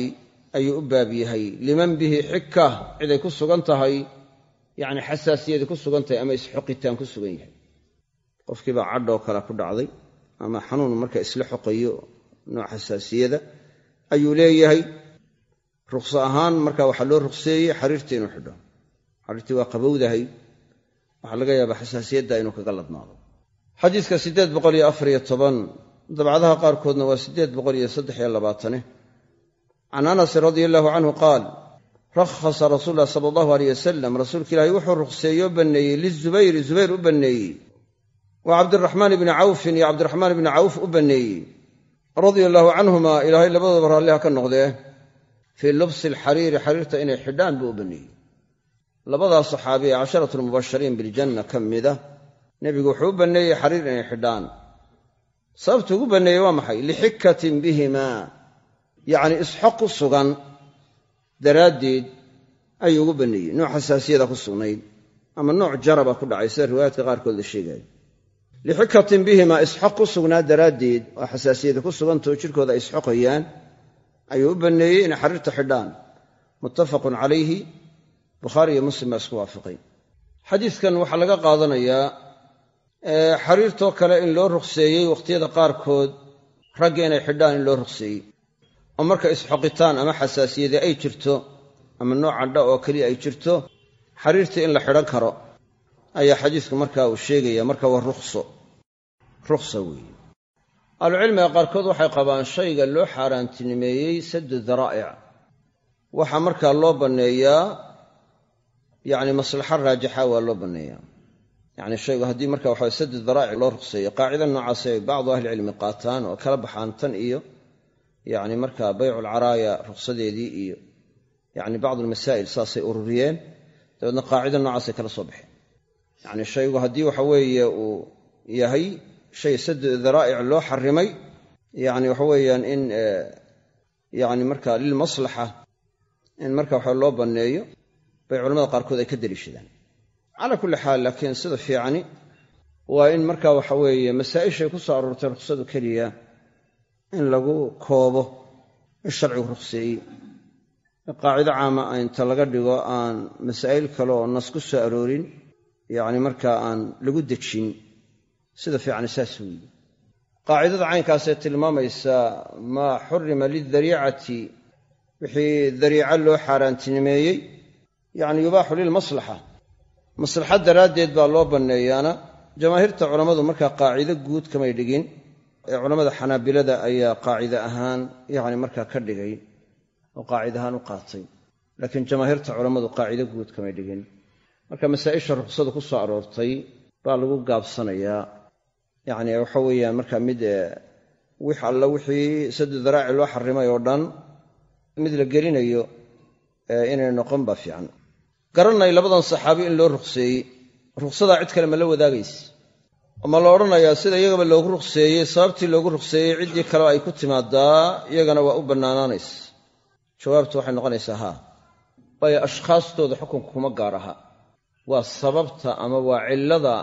ayuu u baab yahay. Liman bihi xika ciday ku sugan tahay yacni xasaasiyadii ku sugan tahay ama isxoqitaan ku sugan yahay. Qofkiibaa cadhoo kale ku dhacday ama xanuun marka isla xoqayo nooc xasaasiyada ayuu leeyahay. Ruqso ahaan marka waxaa loo ruqseeyey xariirta inuu xidho. Xariirtii waa qabowdahay. Waxaa laga yaabaa xasaasiyadda inuu kaga ladnaado xadiidka siddeed boqol iyo afariyo toban dabcadaha qaarkoodna waa siddeed boqol iyo saddex iyo labaatane. Can anasin radia allahu canhu qaal rakhasa rasuul lah sala allahu aleyh wasalam rasuulka ilaahay wuxuu ruqseeyey oo banneeyey lizubayri zubayr u banneeyey wa cabdiraxmaan ibni cawfin iyo cabdiraxmaan ibni cawf u banneeyey radia allaahu canhuma ilaahay labadooda raalliha ka noqdee. Fii lubsi alxariiri xariirta inay xidhaan buu u banneeyey labadaa saxaabi ee casharatu lmubashariin biljanna ka mida nebigu wuxuu u banneeyey xariir inay xidhaan. Sababtu ugu banneeyey waa maxay? Lixikatin bihimaa. Yacni isxoq ku sugan daraaddeed ayuu ugu banneeyey. Nooc xasaasiyada ku sugnayd ama nooc jaraba ku dhacay sida qaarkood la sheegaayo lixikatin bihimaa isxoq ku sugnaa daraaddeed oo xasaasiyada ku sugantao jidhkooda ay isxoqayaan ayuu u banneeyey inay xariirta xidhaan muttafaqun calayhi bukhaari iyo muslim baa isku waafaqay. Xadiidkan waxaa laga qaadanayaa xariirtoo kale in loo ruqseeyey wakhtiyada qaarkood ragga inay xidhaan in loo ruqseeyey oo marka isxoqitaan ama xasaasiyadii ay jirto ama nooc candha oo keliya ay jirto xariirtii in la xidhan karo ayaa xadiidku markaa uu sheegaya marka waa ruqso. Ruqsa weeye. Ahlucilmiga qaarkood waxay qabaan shayga loo xaaraantinimeeyey saddu daraa'ic. Waxaa markaa loo banneeyaa yacni maslaxa raajixa waa loo banneeyaa. Yacni shaygu haddii marka waxa saddu daraa'ic loo ruqseeyo qaacida noocaas ay bacdu ahlicilmi qaataan oo kala baxaan tan iyo yacni marka bayculcaraaya ruqsadeedii iyo yacni bacdu almasaa'il saasay ururiyeen dabeedna qaacida noocaasay kala soo baxeen. Yacni shaygu haddii waxa weeye uu yahay shay saddu daraa'ic loo xarimay yacni waxa weeyaan in yacni marka lilmaslaxa in marka waxa loo banneeyo bay culamada qaarkood ay ka deliishadaan. Calaa kulli xaal laakiin sida fiicani waa in marka waxa weeye masaa'ishay ku soo aroortay ruqsadu keliya in lagu koobo sharcigu ruqseeyey qaacido caama inta laga dhigo aan masaa'il kale oo nas ku soo aroorin yacni markaa aan lagu dejin sida fiicani saas weeye. Qaacidada caynkaasee tilmaamaysa maa xurima lildariicati wixii dariico loo xaaraantinimeeyey yacni yubaaxu lilmaslaxa maslaxa. Daraaddeed baa loo banneeyaana. Jamaahiirta culammadu markaa qaacido guud kamay dhigin ee culammada xanaabilada ayaa qaacide ahaan yacni markaa ka dhigay oo qaacid ahaan u qaatay. Laakiin jamaahiirta culammadu qaacido guud kamay dhigin marka masaa'isha ruqsadu ku soo aroortay baa lagu gaabsanayaa. Yacni waxa weeyaan marka mid wix alla wixii saddu daraaci loo xarimay oo dhan mid la gelinayo inay noqon baa fiican. Garanay labadan saxaabi in loo ruqseeyey. Ruqsadaa cid kale ma la wadaagaysa ma la odhanayaa sida iyagaba loogu ruqseeyey sababtii loogu ruqseeyey ciddii kaleo ay ku timaadaa iyagana waa u bannaanaanaysa jawaabtu waxay noqonaysaa haa waayo ashkhaastooda xukunka kuma gaar aha. Waa sababta ama waa cillada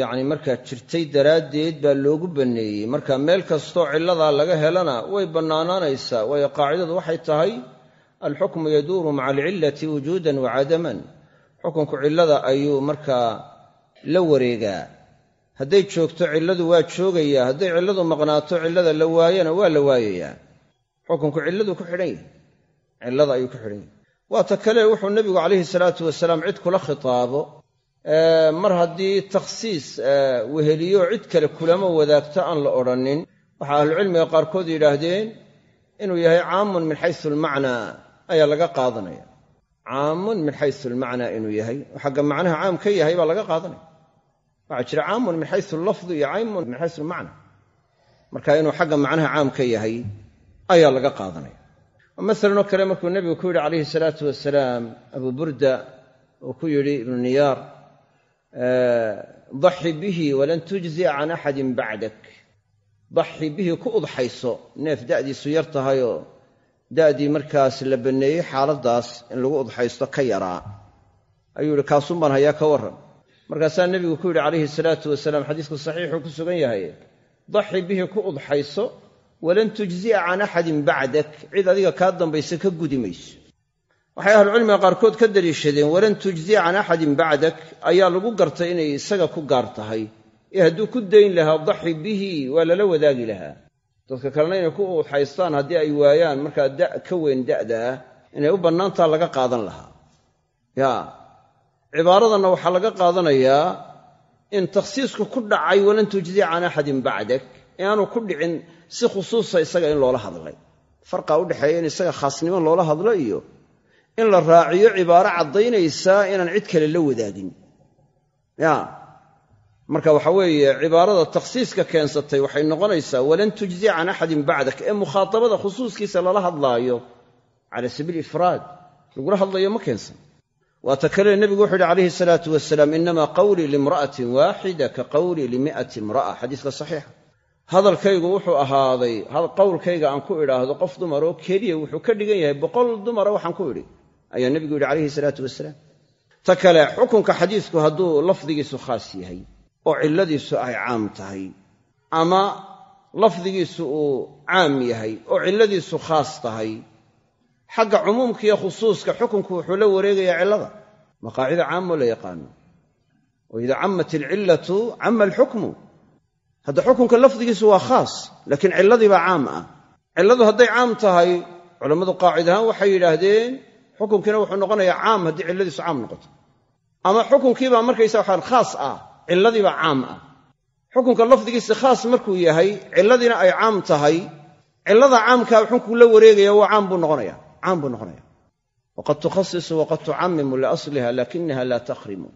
yacni markaa jirtay daraaddeed baa loogu banneeyey. Marka meel kastoo cilladaa laga helana way bannaanaanaysaa waayo qaacidadu waxay tahay alxukmu yaduuru maca alcillati wujuudan wa cadaman xukunku cillada ayuu markaa la wareegaa hadday joogto cilladu waa joogayaa. Hadday cilladu maqnaato cillada la waayana waa la waayayaa. Xukunku cilladu ku xidhan yahay. Cillada ayuu ku xidhan yahay. Waata kale wuxuu nebigu calayhi salaatu wasalaam cid kula khitaabo. Mar haddii takhsiis weheliyo cid kale kulama wadaagto aan la odhanin waxaa ahlucilmiga qaarkood yidhaahdeen inuu yahay caamun min xaysu almacnaa ayaa laga qaadanaya. Caamun min xaysu almacnaa inuu yahay. Xagga macnaha caam ka yahay baa laga qaadanaya waxaa jira caamun min xaysu allafdu iyo caamun min xaysu almacna marka inuu xagga macnaha caam ka yahay ayaa laga qaadanaya. Masalanoo kale markuu nebigu ku yidhi calayhi salaatu wasalaam abu burda uu ku yidhi ibnu niyaar daxi bihi walan tujzic can axadin bacdak. Daxi bihi ku udxayso neef da'diisu yar tahayoo da'dii markaas la banneeyey xaaladdaas in lagu udxaysto ka yaraa. Ayuu yihi kaasuun hayaa ka warran markaasaa nebigu ku yidhi calayhi salaatu wasalaam xadiisku saxiixuu ku sugan yahay daxi bihi ku udxayso walan tujzi'a can axadin bacdak cid adiga kaa dambaysa ka gudi mayso. Waxay ahlucilmiga qaarkood ka daliishadeen walan tujzi'a can axadin bacdak ayaa lagu gartay inay isaga ku gaar tahay. Ee hadduu ku dayn lahaa daxi bihi waa lala wadaagi lahaa. Dadka kalena inay ku udxaystaan haddii ay waayaan markaa da' ka weyn da'daa inay u bannaantaa laga qaadan lahaa cibaaradanna waxaa laga qaadanayaa in takhsiisku ku dhacay walan tujzi'a can axadin bacdak ee aanu ku dhicin si khusuusa isaga in loola hadlay. Farqaa udhexeeya in isaga khaasnimo loola hadlo iyo in la raaciyo cibaaro caddaynaysaa inaan cid kale la wadaagin. Ya marka waxa weeye cibaarada takhsiiska keensatay waxay noqonaysaa walan tujzic can axadin bacdak ee mukhaatabada khusuuskiisa lala hadlaayo. Cala sabiil ifraad lagula hadlayo ma keensan waata kale nebigu wuxu uhi calayhi salaatu wasalaam inamaa qawlii limra'atin waaxida ka qawlii limi'ati imra'a. Xadiiska saxiixa. Hadalkaygu wuxuu ahaaday qowlkayga aan ku idhaahdo qof dumaroo keliya wuxuu ka dhigan yahay boqol dumara waxaan ku idhi ayaa nebigu yidhi calayhi salaatu wasalaam ta kale xukunka xadiisku hadduu lafdigiisu khaas yahay oo cilladiisu ay caam tahay ama lafdigiisu uu caam yahay oo cilladiisu khaas tahay xagga cumuumka iyo khusuuska xukunku wuxuu la wareegayaa cillada. Ma caamoo la yaqaano. Wa idaa cammat alcillatu camma alxukmu. Hadda xukunka lafdigiisu waa khaas laakiin cilladii baa caam ah. Cilladu hadday caam tahay culammadu qaacid ahaan waxay yidhaahdeen xukunkiina wuxuu noqonayaa caam haddii cilladiisu caam noqoto. Ama xukunkiibaa markaysa waxaan khaas ah cilladiibaa caam ah. Xukunka lafdigiisa khaas markuu yahay cilladiina ay caam tahay cillada caamkaa xukunkuu la wareegaya waa caam buu noqonaya caam buu noqonaya waqad tukhasisu waqad tucammimu liasliha laakinaha laa takhrimu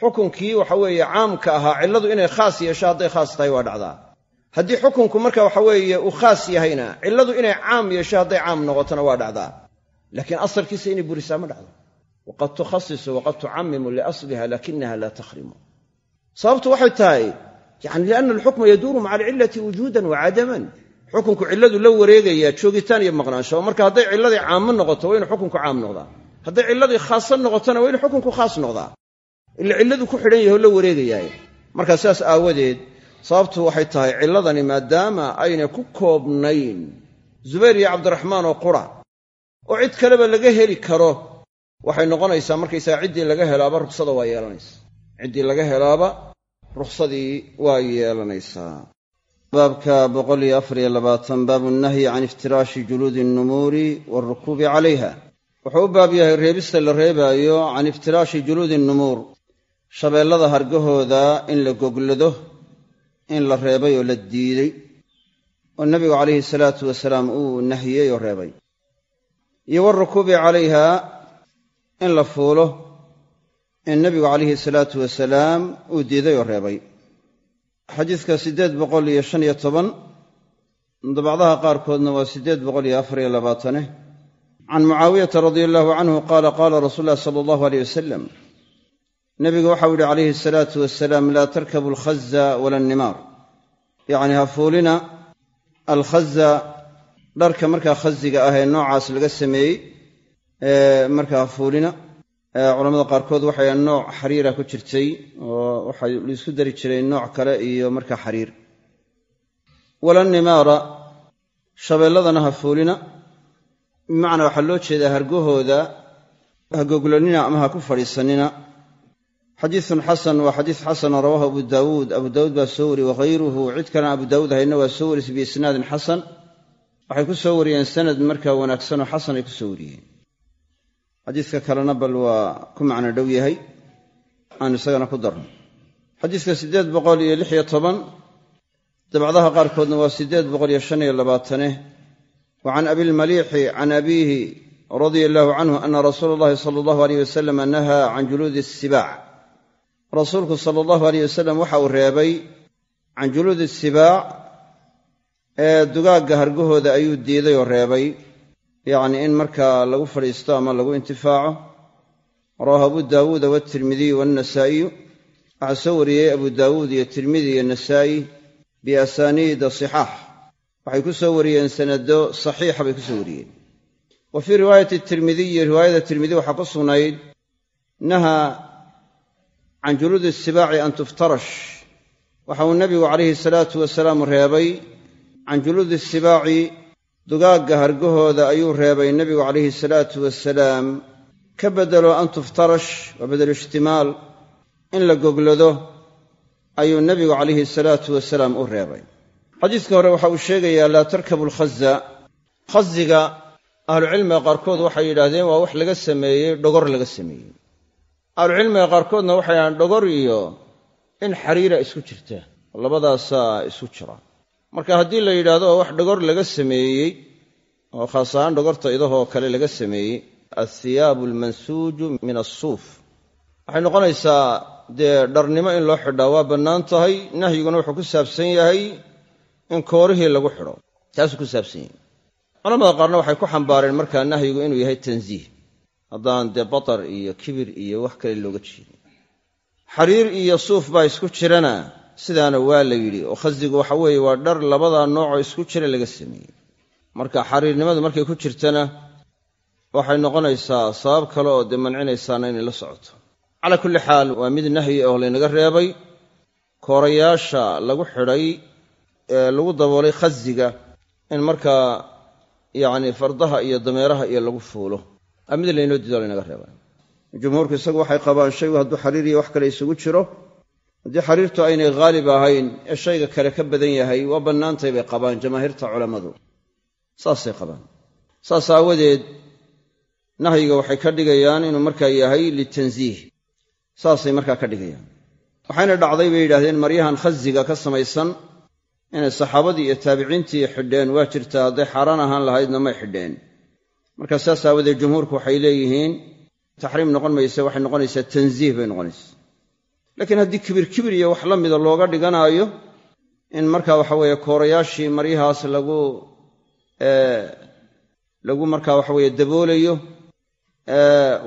xukunkii waxa weeye caamka ahaa cilladu inay khaas yeesho hadday khaas tahay waa dhacdaa haddii xukunku marka waxa weeye uu khaas yahayna cilladu inay caam yeesho hadday caam noqotona waa dhacdaa laakiin asalkiisa inay burisaa ma dhacdo waqad tukhasisu waqad tucammimu liasliha laakinaha laa takhrimu sababtu waxay tahay yani lianna alxukma yaduuru maca alcillati wujuudan wa cadaman xukunku cilladu la wareegayaa joogitaan iyo maqnaansho. Marka hadday cilladii caamo noqoto waa inu xukunku caam noqdaa. Hadday cilladii khaasa noqotona waa inu xukunku khaas noqdaa. Ila cilladu ku xidhan yaho la wareegayaay marka sidaas aawadeed sababtu waxay tahay cilladani maadaama aynay ku koobnayn zubayr iyo cabdiraxmaan oo qura oo cid kaleba laga heli karo waxay noqonaysaa markaysaga ciddii laga helaaba ruksada waa yeelanaysa. Ciddii laga helaaba ruksadii waa yeelanaysaa baabka boqoliyo afariyo labaatan baabu nahyi can iftiraashi juluudi nnumuuri waarukuubi calayha. Wuxuu u baab yahay reebista la reebaayo can iftiraashi juluudi nnumuur shabeellada hargahooda in la goglado in la reebay oo la diiday oo nebigu calayhi salaatu wasalaam uu nahiyey oo reebay. Iyo warukuubi calayha in la fuulo in nebigu calayhi salaatu wasalaam uu diiday oo reebay xadiidka siddeed boqol iyo shan iyo toban dabacdaha qaarkoodna waa siddeed boqol iyo afar iyo labaatane. Can mucaawiyata radia allahu canhu qaala qaala rasuulu llahi sala allahu aleyh wasalam nebigu waxau yidhi calayhi asalaatu wasalaam laa tarkabu alkhaza wala annimaar. Yacni ha fuulina alkhaza dharka markaa khaziga ah ee noocaas laga sameeyey markaa ha fuulina culamada qaarkood waxay nooc xariira ku jirtay oo waxay la isku dari jiray nooc kale iyo markaa xariir. Walanimaara shabeelladana ha fuulina. Bimacnaa waxaa loo jeedaa hargahooda ha goglanina ama ha ku fadhiisanina. Xadiisun xasan waa xadiis xasana rawaahu abu daawuud. Abu daawuud baa soo wariyey wakhayruhu cid kalena abu daawuud hayna waa soo warisay biisnaadin xasan. Waxay ku soo wariyeen sanad markaa wanaagsanoo xasan ay ku soo wariyeen xadiiska kalena bal waa ku macno dhow yahay aan isagana ku darno. Xadiiska siddeed boqol iyo lix iyo toban dabcdaha qaarkoodna waa siddeed boqol iyo shan iyo labaatane. Wa can abilmaliixi can abiihi radia allahu canhu ana rasuula allahi sala allahu aleyh wasalam nahaa can juluudi sibaac rasuulku sala allahu aleyh wasalam waxa uu reebay can juluudi sibaac ee dugaagga hargahooda ayuu diiday oo reebay yacni in markaa lagu fadhiisto ama lagu intifaaco rawaahu abu daawuuda waatirmidiy waannasaa'iyu waxaa soo wariyey abu daawuud iyo tirmidi iyo nasaa'i biasaaniida sixaax waxay ku soo wariyeen sanado saxiixa bay ku soo wariyeen. Wa fii riwaayati tirmidiyi riwaayada tirmidi waxaa ku sugnayd nahaa can juluudi sibaaci an tuftarash. Waxa uu nebigu calayhi salaatu wasalaam reebay can juluudi sibaaci dugaagga hargahooda ayuu reebay nebigu calayhi salaatu wasalaam ka beddelo an tuftarash waa bedelu ishtimaal in la goglado ayuu nebigu calayhi salaatu wasalaam u reebay. Xadiiska hore waxa uu sheegayaa laa tarkabu alkhaza khaziga ahlucilmiga qaarkood waxay yidhaahdeen waa wax laga sameeyey dhogor laga sameeyey. Ahlucilmiga qaarkoodna waxay yidhahdeen dhogor iyo in xariira isku jirta labadaasaa isku jira marka haddii la yidhaahdo wax dhogor laga sameeyey oo khaas ahaan dhogorta idahoo kale laga sameeyey althiyaabu almansuuju min asuuf waxay noqonaysaa dee dharnimo in loo xidhaa waa bannaan tahay nahyiguna wuxuu ku saabsan yahay in koorihii lagu xidho. Taasuu ku saabsan yahay. Culamada qaarna waxay ku xambaareen markaa nahyigu inuu yahay tansiih haddaan dee batar iyo kibir iyo wax kale looga jeedin xariir iyo suuf baa isku jirana sidaana waa la yidhi oo khasigu waxa weeye waa dhar labadaa noocoo isku jira laga sameeyey. Marka xariirnimadu markay ku jirtana waxay noqonaysaa sabab kale oo dee mancinaysaana inay la socoto. Calaa kulli xaal waa mid nahyi oo laynaga reebay koorayaasha lagu xidhay ee lagu daboolay khasiga in markaa yacni fardaha iyo dameeraha iyo lagu fuulo. Aa mid laynoo diido laynaga reebay. Jumhuurku isagu waxay qabaan shaygu hadduu xariir iyo wax kale isugu jiro haddii xariirtu aynay haalib ahayn ee shayga kale ka badan yahay waa bannaantay bay qabaan jamaahiirta culammadu. Saasay qabaan. Saas aawadeed nahyiga waxay ka dhigayaan inuu markaa yahay litansiih saasay markaa ka dhigayaan. Waxayna dhacday bay yidhahdeen maryahan khasiga ka samaysan inay saxaabadii iyo taabiciintii xidheen waa jirtaa hadday xaaraan ahaan lahaydna may xidheen. Marka saas aawadeed jumhuurku waxay leeyihiin taxriim noqon mayse waxay noqonaysaa tansiih bay noqonaysaa laakiin haddii kibir kibir iyo wax la mida looga dhiganaayo in marka waxa weeye koorayaashii maryahaas lagu lagu markaa waxa weeye daboolayo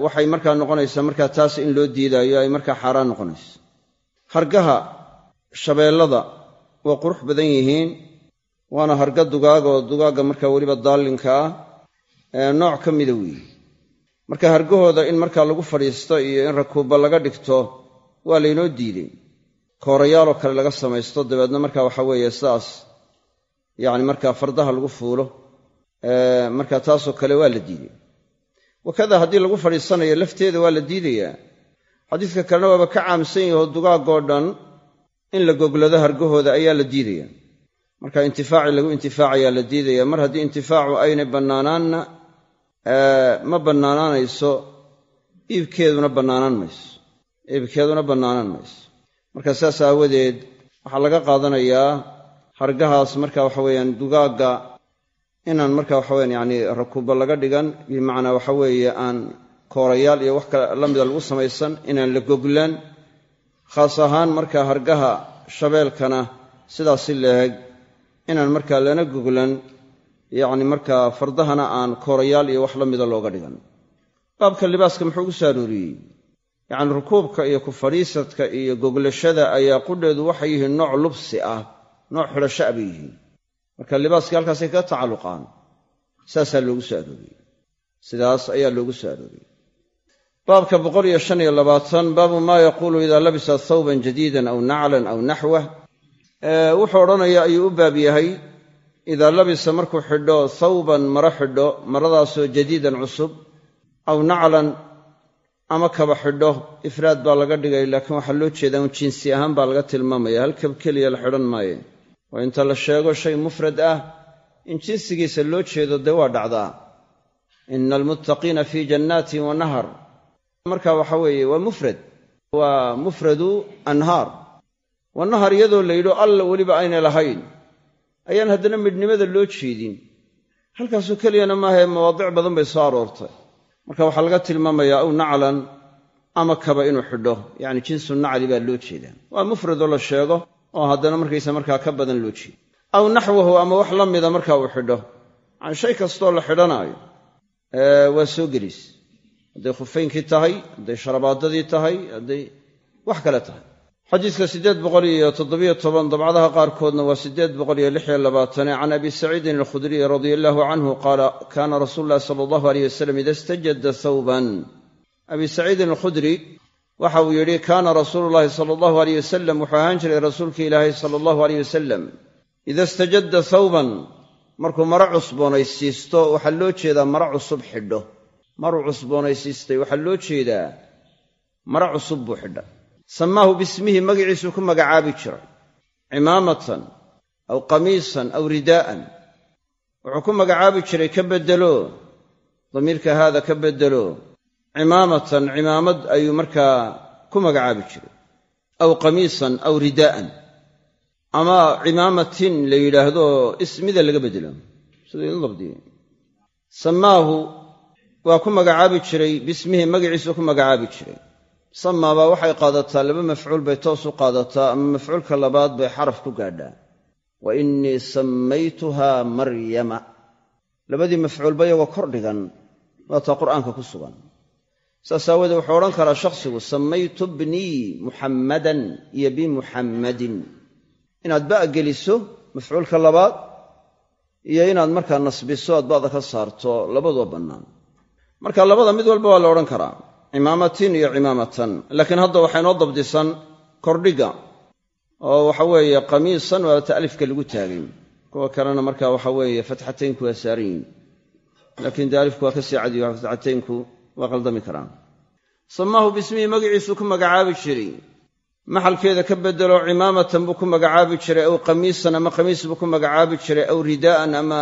waxay markaa noqonaysaa markaa taas in loo diidaayo ay markaa xaaraan noqonayso hargaha shabeellada waa qurux badan yihiin waana harga dugaag oo dugaagga markaa weliba daallinka ah nooc ka mida weeye marka hargahooda in markaa lagu fadhiisto iyo in rakuubba laga dhigto waa laynoo diidey. Koorayaaloo kale laga samaysto dabeedna marka waxa weeye sidaas yacni markaa fardaha lagu fuulo marka taasoo kale waa la diidey. Wakada haddii lagu fadhiisanayo lafteeda waa la diidayaa xadiiska kalena waaba ka caamsan yaho dugaagoo dhan in la goglado hargahooda ayaa la diidaya marka intifaaci lagu intifaacayaa la diidaya mar haddii intifaacu aynay bannaanaanna ma bannaanaanayso iibkeeduna bannaanaan mayso iibkeeduna bannaanaan mayso marka saas aawadeed waxaa laga qaadanayaa hargahaas marka waxa weeyaan dugaagga inaan marka waxaweyaan yacni rakuuba laga dhigan bimacnaa waxa weeye aan koorayaal iyo wax la mida lagu samaysan inaan la goglan khaas ahaan marka hargaha shabeelkana sidaasi leeg inaan markaa lana goglan yacni markaa fardahana aan koorayaal iyo wax la mida looga dhigan. Baabka libaaska muxuu ugu soo arooriyey yacni rukuubka iyo ku fadhiisadka iyo goglashada ayaa qudheedu waxay yihiin nooc lubsi ah nooc xidhasho a bay yihiin. Marka libaaskii halkaasay kaga tacalluqaan saasaa loogu soo arooriyey. Sidaas ayaa loogu soo arooriyey. Baabka boqol iyo shan iyo labaatan baabu maa yaquulu idaa labisa thawban jadiidan aw naclan aw naxwah wuxuu odhanaya ayuu u baab yahay idaa labisa markuu xidho thawban maro xidho maradaasoo jadiidan cusub aw naclan ama kaba xidho ifraad baa laga dhigay laakiin waxaa loo jeedaa un jinsi ahaan baa laga tilmaamaya hal kab keliya la xidhan maaye waa inta la sheego shay mufrad ah in jinsigiisa loo jeedo dee waa dhacdaa. Ina almuttaqiina fii jannaatin wa nahar. Marka waxa weeye waa mufrad. Waa mufradu anhaar. Wa nahar iyadoo la yidho alla weliba aynay lahayn. Ayaan haddana midhnimada loo jeedin. Halkaasoo keliyana maahae mawaadic badan bay soo aroortay marka waxaa laga tilmaamayaa aw naclan ama kaba inuu xidho. Yacni jinsu nacli baa loo jeedaa. Waa mufradoo la sheego oo haddana markaysa markaa ka badan loo jeedo aw naxwahu ama wax la mida marka uu xidho. Yani shay kastoo la xidhanaayo waa soo gelis. Hadday khufaynkii tahay hadday sharabaadadii tahay hadday wax kale tahay xadiiska siddeed boqol iyo toddobiyo toban dabcadaha qaarkoodna waa siddeed boqol iyo lix iyo labaatane can abi saciidin alkhudriy radia allahu canhu qaala kaana rasuulu llahi sala allahu aleyh wasalam ida istajada thawban. Abi saciidin alkhudri waxa uu yidhi kaana rasuulu llahi sala allahu aleyh wasalam wuxuu ahaan jiray rasuulki ilaahay sala allahu aleyh wasalam ida istajadda thawban. Markuu maro cusboonaysiisto waxaa loo jeedaa maro cusub xidho. Maruu cusboonaysiistay waxaa loo jeedaa maro cusub buu xidha samaahu bismihi magiciisuu ku magacaabi jiray. Cimaamatan aw qamiisan aw ridaa'an. Wuxuu ku magacaabi jiray ka beddelo. Damiirka haada ka beddelo. Cimaamatan cimaamad ayuu markaa ku magacaabi jiray. Aw qamiisan aw ridaa'an. Ama cimaamatin la yidhaahdo ismida laga idin dabdiye samaahu waa ku magacaabi jiray bismihi magaciisuu ku magacaabi jiray samaa baa waxay qaadataa laba mafcuul bay toos u qaadataa ama mafcuulka labaad bay xaraf ku gaadhaa. Wa innii sammaytuhaa maryama. Labadii mafcuulba iyagoo kor dhigan waataa qur'aanka ku sugan. Saas aawoodee wuxuu odhan karaa shakhsigu sammaytu bnii muxammadan iyo bimuxammadin inaad ba'a geliso mafcuulka labaad iyo inaad markaa nasbiso aad ba'da ka saarto labaduba bannaan. Marka labada mid walba waa la odhan karaa cimaamatin iyo cimaamatan. Laakiin hadda waxaa inoo dabdisan kordhiga oo waxa weeye qamiisan waa ta'lifka lagu taagay. Kuwa kalena marka waxa weeye fatxataynku waa saaran yihiin laakiin dee alifku waa ka sii cadiyo fatxataynku waa qaldami karaan. Samaahu bismihi magaciisuu ku magacaabi jiray. Maxalkeeda ka beddelo cimaamatan buu ku magacaabi jiray aw qamiisan ama qamiis buu ku magacaabi jiray aw ridaa'an ama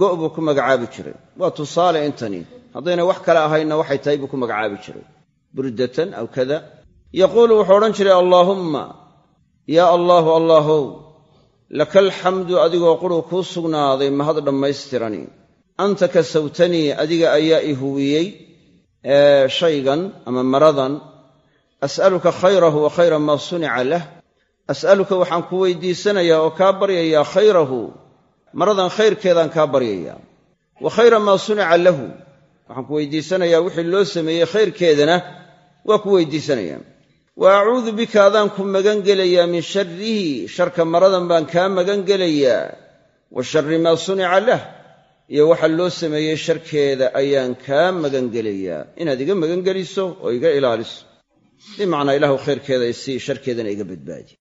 go' buu ku magacaabi jiray. Waa tusaale intani haddayna wax kale ahaynna waxay tahay buu ku magacaabi jiray. Burdatan aw kada. Yaquulu wuxuu odhan jiray allaahumma yaa allaahu allaahow laka alxamdu adigoo quruu kuu sugnaaday mahad dhammaystirani. Anta kasawtanii adiga ayaa i huwiyey shaygan ama maradan. As'aluka khayrahu wa khayra maa sunica lah. As'aluka waxaan ku weydiisanayaa oo kaa baryayaa khayrahu. Maradan khayrkeedaan kaa baryayaa. Wa khayra maa sunica lahu waxaan ku weydiisanayaa wixii loo sameeyey khayrkeedana waa ku weydiisanayaa wa acuudu bika adaan ku magan gelayaa min sharrihi sharka maradan baan kaa magan gelayaa wa sharri maa sunica lah iyo waxa loo sameeyey sharkeeda ayaan kaa magan gelayaa inaad iga magan geliso oo iga ilaaliso. Bimacnaa ilaahu khayrkeeda isii sharkeedana iga badbaadi.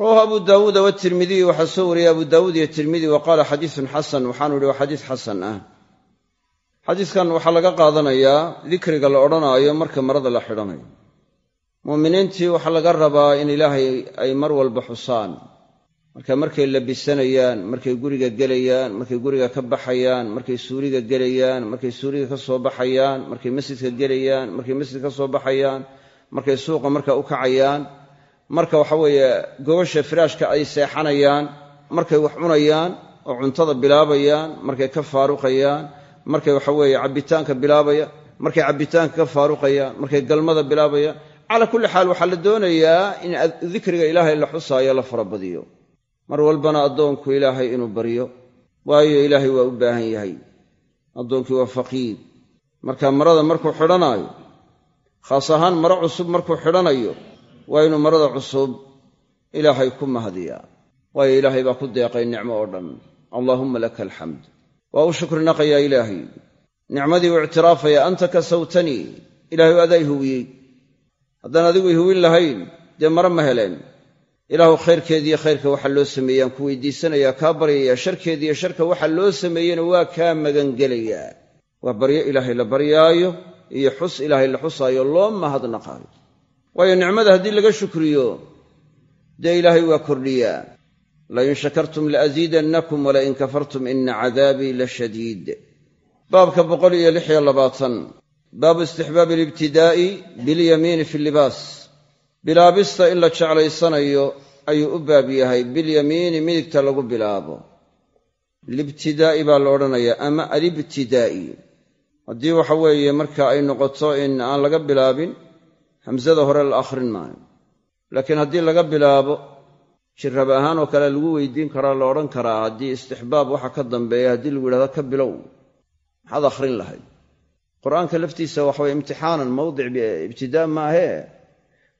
Rawahu abu daawuuda watirmidiy waxaa soo wariyey abu daawuud iyo tirmidi wa qaala xadiisun xasan xadiiskan waxaa laga qaadanayaa dikriga la odhanaayo marka marada la xidhanayo. Muuminiintii waxaa laga rabaa in ilaahay ay mar walba xusaan. Marka markay labisanayaan markay guriga gelayaan markay guriga ka baxayaan markay suuriga gelayaan markay suuriga ka soo baxayaan markay masjidka gelayaan markay masjidka ka soo baxayaan markay suuqa marka u kacayaan marka waxa weeye gogosha firaashka ay seexanayaan markay wax cunayaan oo cuntada bilaabayaan markay ka faaruqayaan markay waxa weeye cabbitaanka bilaabaya markay cabbitaanka ka faaruqayaan markay galmada bilaabayaan calaa kulli xaal waxaa la doonayaa in dikriga ilaahay la xusaayo la farabadiyo. Mar walbana addoonku ilaahay inuu baryo waayo ilaahay waa u baahan yahay. Addoonkii waa faqiir. Marka marada markuu xidhanaayo khaas ahaan maro cusub markuu xidhanayo waa inuu marada cusub ilaahay ku mahadiyaa. Waayo ilaahay baa ku deeqay nicmo oo dhan. Allaahumma laka alxamd waa u shukri naqayaa ilaahay. Nicmadii u ictiraafaya anta kasawtanii ilaahay adaa ihuwiyey haddaan adigu ihuwin lahayn dee mare ma heleen. Ilaahu khayrkeediiyo khayrka waxa loo sameeyaan ku weydiisanayaa kaa baryayaa sharkeediiyo sharka waxa loo sameeyena waa kaa magangelayaa. Waa baryo ilaahay la baryaayo iyo xus ilaahay la xusaayo loo mahadnaqaayo waayo nicmada haddii laga shukriyo dee ilaahay waa kordhiyaa lain shakartum laasiidannakum walain kafartum ina cadaabii la shadiid baabka boqol iyo lix iyo labaatan baabu istixbaabi alibtidaa'i bilyamiini fi libaas bilaabista in la jeclaysanayo ayuu u baab yahay bilyamiini midigta lagu bilaabo libtidaa'i baa la odhanayaa ama alibtidaa'i haddii waxa weeye marka ay noqoto in aan laga bilaabin hamsada hore la akhrin maayo laakiin haddii laga bilaabo jirrab ahaan oo kale lagu weydiin karaa la odhan karaa haddii istixbaab waxa ka dambeeya haddii lagu yidhahdo ka bilow. Maxaad akhrin lahayd. Qur'aanka laftiisa waxaweye imtixaanan mawdic ibtidaa maahee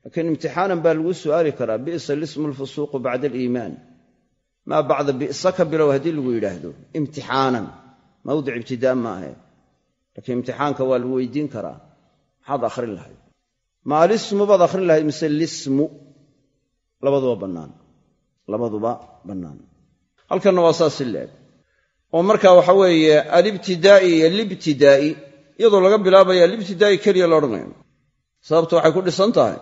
laakiin imtixaanan baa lagu su'aali karaa bi'sa lismu lfusuuqu bacda aliimaan. Maa bacda bi'sa ka bilow haddii lagu yidhaahdo. Imtixaanan mawdic ibtidaa maahe laakiin imtixaanka waa lagu weydiin karaa. Maxaad akhrin lahayd. Ma alismu baad akhrin lahayd mise lismu? Labaduba bannaan labaduba bannaan. Halkanna waa saas leeg. Oo marka waxa weeye alibtidaa'i iyo libtidaa'i iyadoo laga bilaabaya alibtidaa'i keliya la odhanayo. Sababtu waxay ku dhisan tahay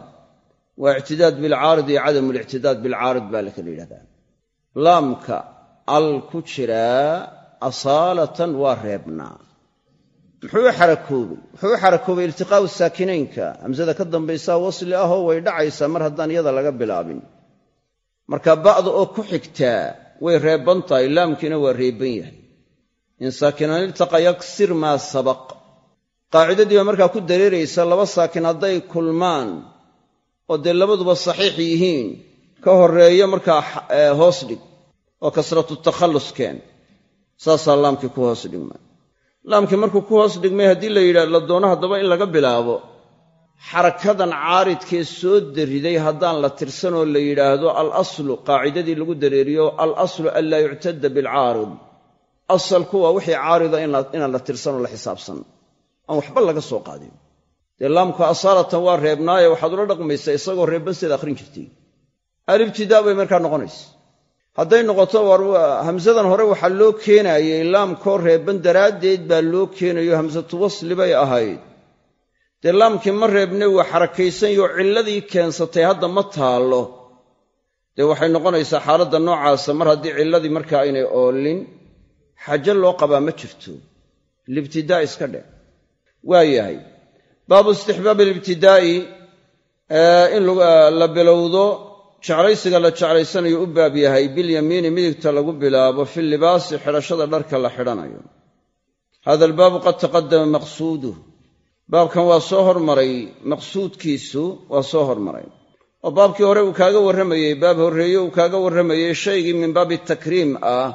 waa ictidaad bilcaarid iyo cadamu lictidaad bilcaarid baa la kala yidhahdaa. Laamka al ku jiraa asaalatan waa reebnaa muxuu u u xarakoobay iltiqaa'u saakinaynka? Hamsada ka dambaysaa wasli ahoo way dhacaysaa mar haddaan iyada laga bilaabin marka ba'da oo ku xigtaa way reebban tahay laamkiina waa reebban yahay. In saakinaan iltaqa yaksir maa sabaq. Qaacidadii baa markaa ku dareeraysa laba saakin hadday kulmaan oo dee labaduba saxiix yihiin ka horreeyo markaa hoos dhig oo kasratu takhallus keen. Saasaa laamkii ku hoos dhigmay. Laamkii markuu ku hoos dhigmay haddii la yidhah la doono haddaba in laga bilaabo xarakadan caaridkee soo dariday haddaan la tirsanoo la yidhaahdo al aslu qaacidadii lagu dareeriyo al aslu an laa yuctada bilcaarid asalku waa wixii caarida inaan la tirsanoo la xisaabsan. Aan waxba laga soo qaadin. Dee laamku asaalatan waa reebnaaye waxaad ula dhaqmaysaa isagoo reebban sidaad akhrin jirtay. Alibtidaa bay markaa noqonaysa. Hadday noqoto hamsadan hore waxaa loo keenaayey laamkoo reebban daraaddeed baa loo keenayo hamsatu wasli bay ahayd dee ma reebne waa xarakaysanyaoo cilladii keensatay hadda ma taallo. Dee waxay noqonaysaa xaaladda noocaasa mar haddii cilladii markaa aynay oolin xajo loo qabaa ma jirto. Libtidaa iska dheh waa yahay baabu istixbaabi alibtidaa'i in la bilowdo jeclaysiga la jeclaysanayo u baab yahay bilyamiini midigta lagu bilaabo fi libaasi xidhashada dharka la xidhanayo. Hada albaabu qad taqadama maqsuuduh baabkan waa soo hormaray maqsuudkiisu waa soo hormaray. Oo baabkii hore uu kaaga warramayey baab horreeye uu kaaga warramayey shaygii min baabi takriim ah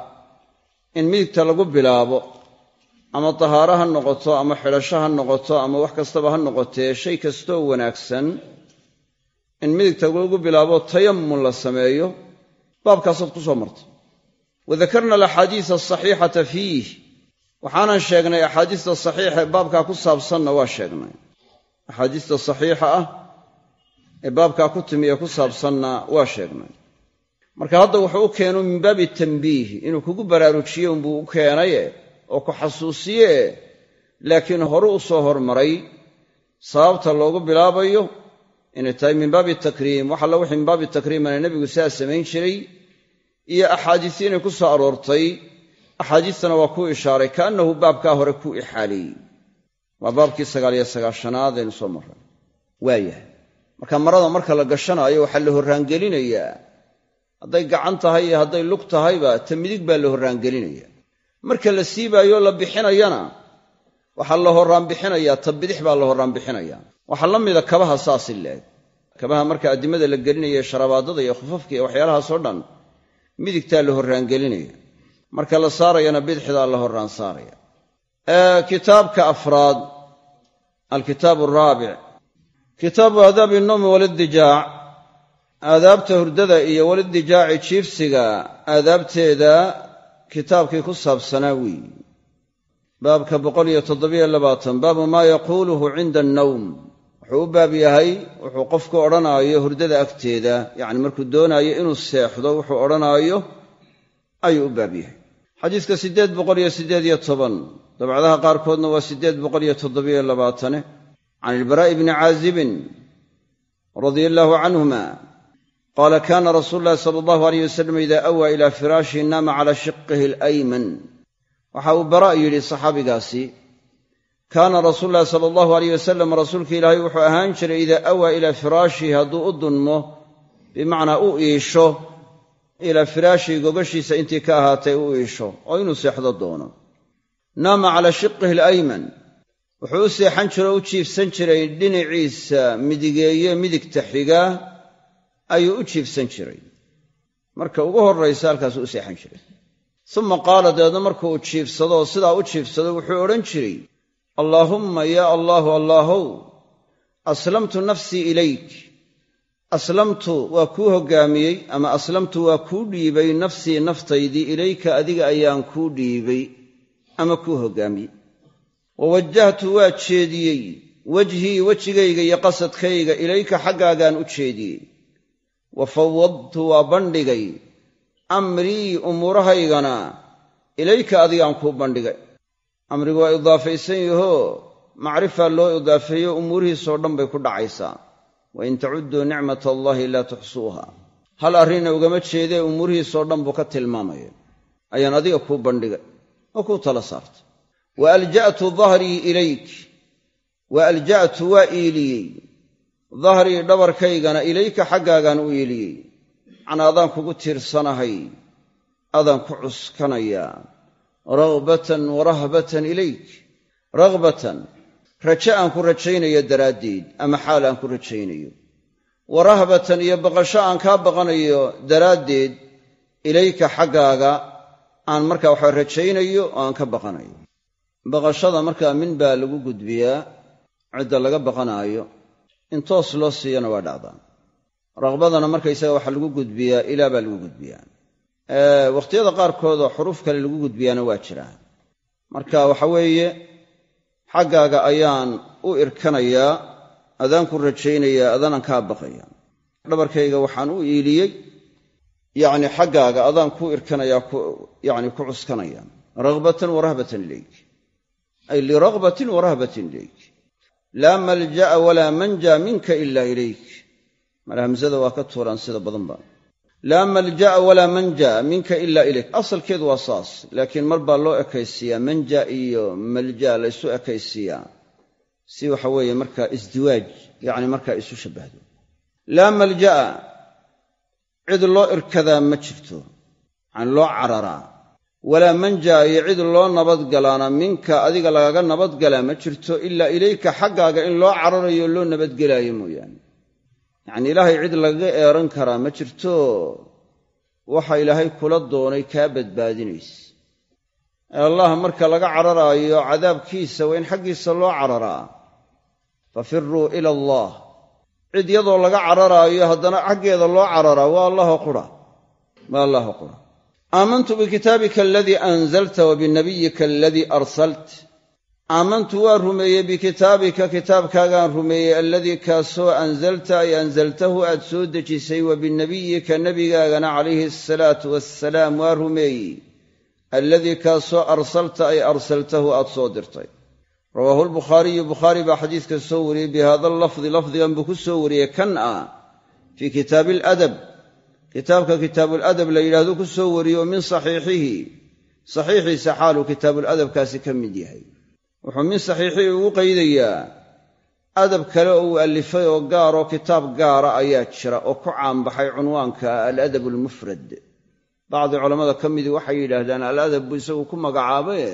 in midigta lagu bilaabo ama tahaaro ha noqoto ama xidhasho ha noqoto ama wax kastaba ha noqotee shay kastoo wanaagsan in midigta lagu bilaabo tayammun la sameeyo baabkaasaad ku soo martay. Wa dakarna alaxaadiisa asaxiixata fiih waxaanan sheegnay axaadiista saxiixa ee baabkaa ku saabsanna waa sheegnay. Axaadiista saxiixa ah ee baabkaa ku timi ee ku saabsanna waa sheegnay. Marka hadda wuxuu u keenu min baabi tambiih inuu kugu baraarujiye unbuu u keenaye oo ku xasuusiye laakiin horu u soo hormaray sababta loogu bilaabayo inay tahay min baabi takriim. Wax alla wixii min baabi takriimana nebigu saa samayn jiray iyo axaadiisi inay ku soo aroortay axaadiistana waa kuu ishaaray kaannahu baabkaa hore kuu ixaaleeyey waa baabkii sagaaliyo sagaashanaad aynu soo marray. Waayahay marka marada marka la gashanaayo waxaa la horraangelinayaa. Hadday gacan tahay iyo hadday lug tahayba ta midig baa la horraangelinaya marka la siibaayo la bixinayana waxaa la horraan bixinayaa ta bidix baa la horraan bixinaya waxaa la mida kabaha saasi leeg. Kabaha marka addimada la gelinaya sharabaadada iyo khufafka iyo waxyaalahaasoo dhan midigtaa la horraangelinaya marka la saarayana bidixdaa la horraan saaraya. Kitaabka afraad alkitaab araabic kitaabu aadaabi innowmi walidijaac. Aadaabta hurdada iyo walidijaaci jiifsiga aadaabteeda kitaabkii ku saabsanaa weeyi baabka boqol iyo toddobiyo labaatan baabu maa yaquuluhu cinda annawm. Wuxuu u baab yahay wuxuu qofku odhanaayo hurdada agteeda. Yacni markuu doonaayo inuu seexdo wuxuu odhanaayo ayuu u baab yahay xadiiska siddeed boqol iyo siddeed iyo toban dabcadaha qaarkoodna waa siddeed boqol iyo toddobiyo labaatane. Can ilbaraa'i bni caazibin radia allaahu canhuma qaala kaana rasuulu llahi sala allahu aleyh wasalam idaa awaa ilaa firaashihi naama calaa shiqihi alayman. Waxa uu bara' yidhi saxaabigaasi kaana rasuulu llahi sala allahu aleyh wasalam rasuulka ilaahay wuxuu ahaan jiray idaa awaa ilaa firaashihi hadduu u dunmo bimacnaa u iisho ilaa firaashihi gogashiisa intii ka ahaatay u iisho oo inuu seexdo doono. Naama calaa shiqihi alayman. Wuxuu u seexan jiray oo u jiifsan jiray dhinaciisa midigeeye midigta xiga ayuu u jiifsan jiray. Marka ugu horraysa halkaasuu u seexan jiray. Uma qaala dabeedna markuu jiifsado oo sidaa u jiifsado wuxuu odhan jiray allaahumma yaa allaahu allaahow aslamtu nafsii ilayk aslamtu waa kuu hoggaamiyey ama aslamtu waa kuu dhiibay nafsii naftaydii ilayka adiga ayaan kuu dhiibay ama kuu hoggaamiyey. Wa wajjahtu waa jeediyey wejhii wejigayga iyo qasadkayga ilayka xaggaagaan u jeediyey. Wa fawadtu waa bandhigay amrii umuurahaygana ilayka adigaan kuu bandhigay. Amrigu waa idaafaysan yahoo macrifaa loo idaafeeyo umuurihiisoo dhan bay ku dhacaysaa wa in tacudduu nicmata allaahi laa tuxsuuha hal arrinna ugama jeedee umuurihiisoo dhan buu ka tilmaamaya ayaan adiga kuu bandhigay oo kuu tala saartay wa alja'tu dahrii ilayk wa alja'tu waa iiliyey dahrii dhabarkaygana ilayka xaggaagaan u iiliyey macnaa adaan kugu tiirsanahay adaan ku cuskanayaa raghbatan wa rahbatan ilayk raghbatan raje aan ku rajaynayo daraaddeed ama xaal aan ku rajaynayo. Wa rahbatan iyo baqasho aan kaa baqanayo daraaddeed ilayka xaggaaga aan markaa waxa rajaynayo oo aan ka baqanayo. Baqashada markaa min baa lagu gudbiyaa cidda laga baqanaayo. In toos loo siiyana waa dhacdaa. Raqbadana markaysaga waxaa lagu gudbiyaa ilaa baa lagu gudbiyaa. Wakhtiyada qaarkoodoo xuruuf kale lagu gudbiyaana waa jiraa marka waxa weeye xaggaaga ayaan u irkanayaa adaan ku rajaynayaa adaanaan kaa baqaya. Dhabarkayga waxaan u iiliyey yacni xaggaaga adaan ku irkanayaa yani ku cuskanaya. Raghbatan wa rahbatan ilayk. Ay liragbatin wa rahbatin ilayk. Laa malja'a walaa manja minka ila ilayk. Mala hamsada waa ka tuuraan sida badanba laa malja'a walaa manja minka ila ilayk asalkeedu waa saas laakiin mar baa loo ekaysiiyaa manja iyo malja la ysu ekaysiiyaa. Si waxa weeye markaa isdiwaaj yacni markaa isu shabbahdo. Laa malja'a cid loo irkadaa ma jirto yacani loo cararaa. Walaa manja iyo cid loo nabadgalaana minka adiga lagaga nabadgalaa ma jirto ilaa ilayka xaggaaga in loo cararayo loo nabadgelaayo mooyaane yacnii ilaahay cid lagaga eeran karaa ma jirto? Waxa ilaahay kula doonay kaa badbaadinaysa ee allah marka laga cararaayo cadaabkiisa waa in xaggiisa loo cararaa. Fafiruu ila allah. Cid yadoo laga cararaayo haddana xaggeeda loo cararaa waa allaho qura. Waa allaho qura. Aamantu bikitaabika aladii anzalta wa binabiyika aladii arsalt aamantu waa rumeeyey bikitaabika kitaabkaagaan rumeeyey alladii kaasoo anzalta ay anzaltahu aad soo dejisay wa binabiyika nebigaagana calayhi asalaatu wassalaam waa rumeeyey. Alladii kaasoo arsalta ay arsaltahu aad soo dirtay. Rawaahu lbukhaariyu bukhaari baa xadiiska soo wariyey bihada lafdi lafdigan buu ku soo wariyey kan ah fii kitaabi aladab kitaabka kitaabuladab la yidhahdo ku soo wariye oo min saxiixihi. Saxiixiisa xaaluu kitaabuladabkaasi ka mid yahay wuxuu min saxiixihii ugu qaydayaa. Adab kale oo uu allifay oo gaaroo kitaab gaara ayaa jira oo ku caanbaxay cunwaanka aladab almufrad. Bacdi culammada ka midii waxay yidhaahdaan aladab buu isagu ku magacaabaye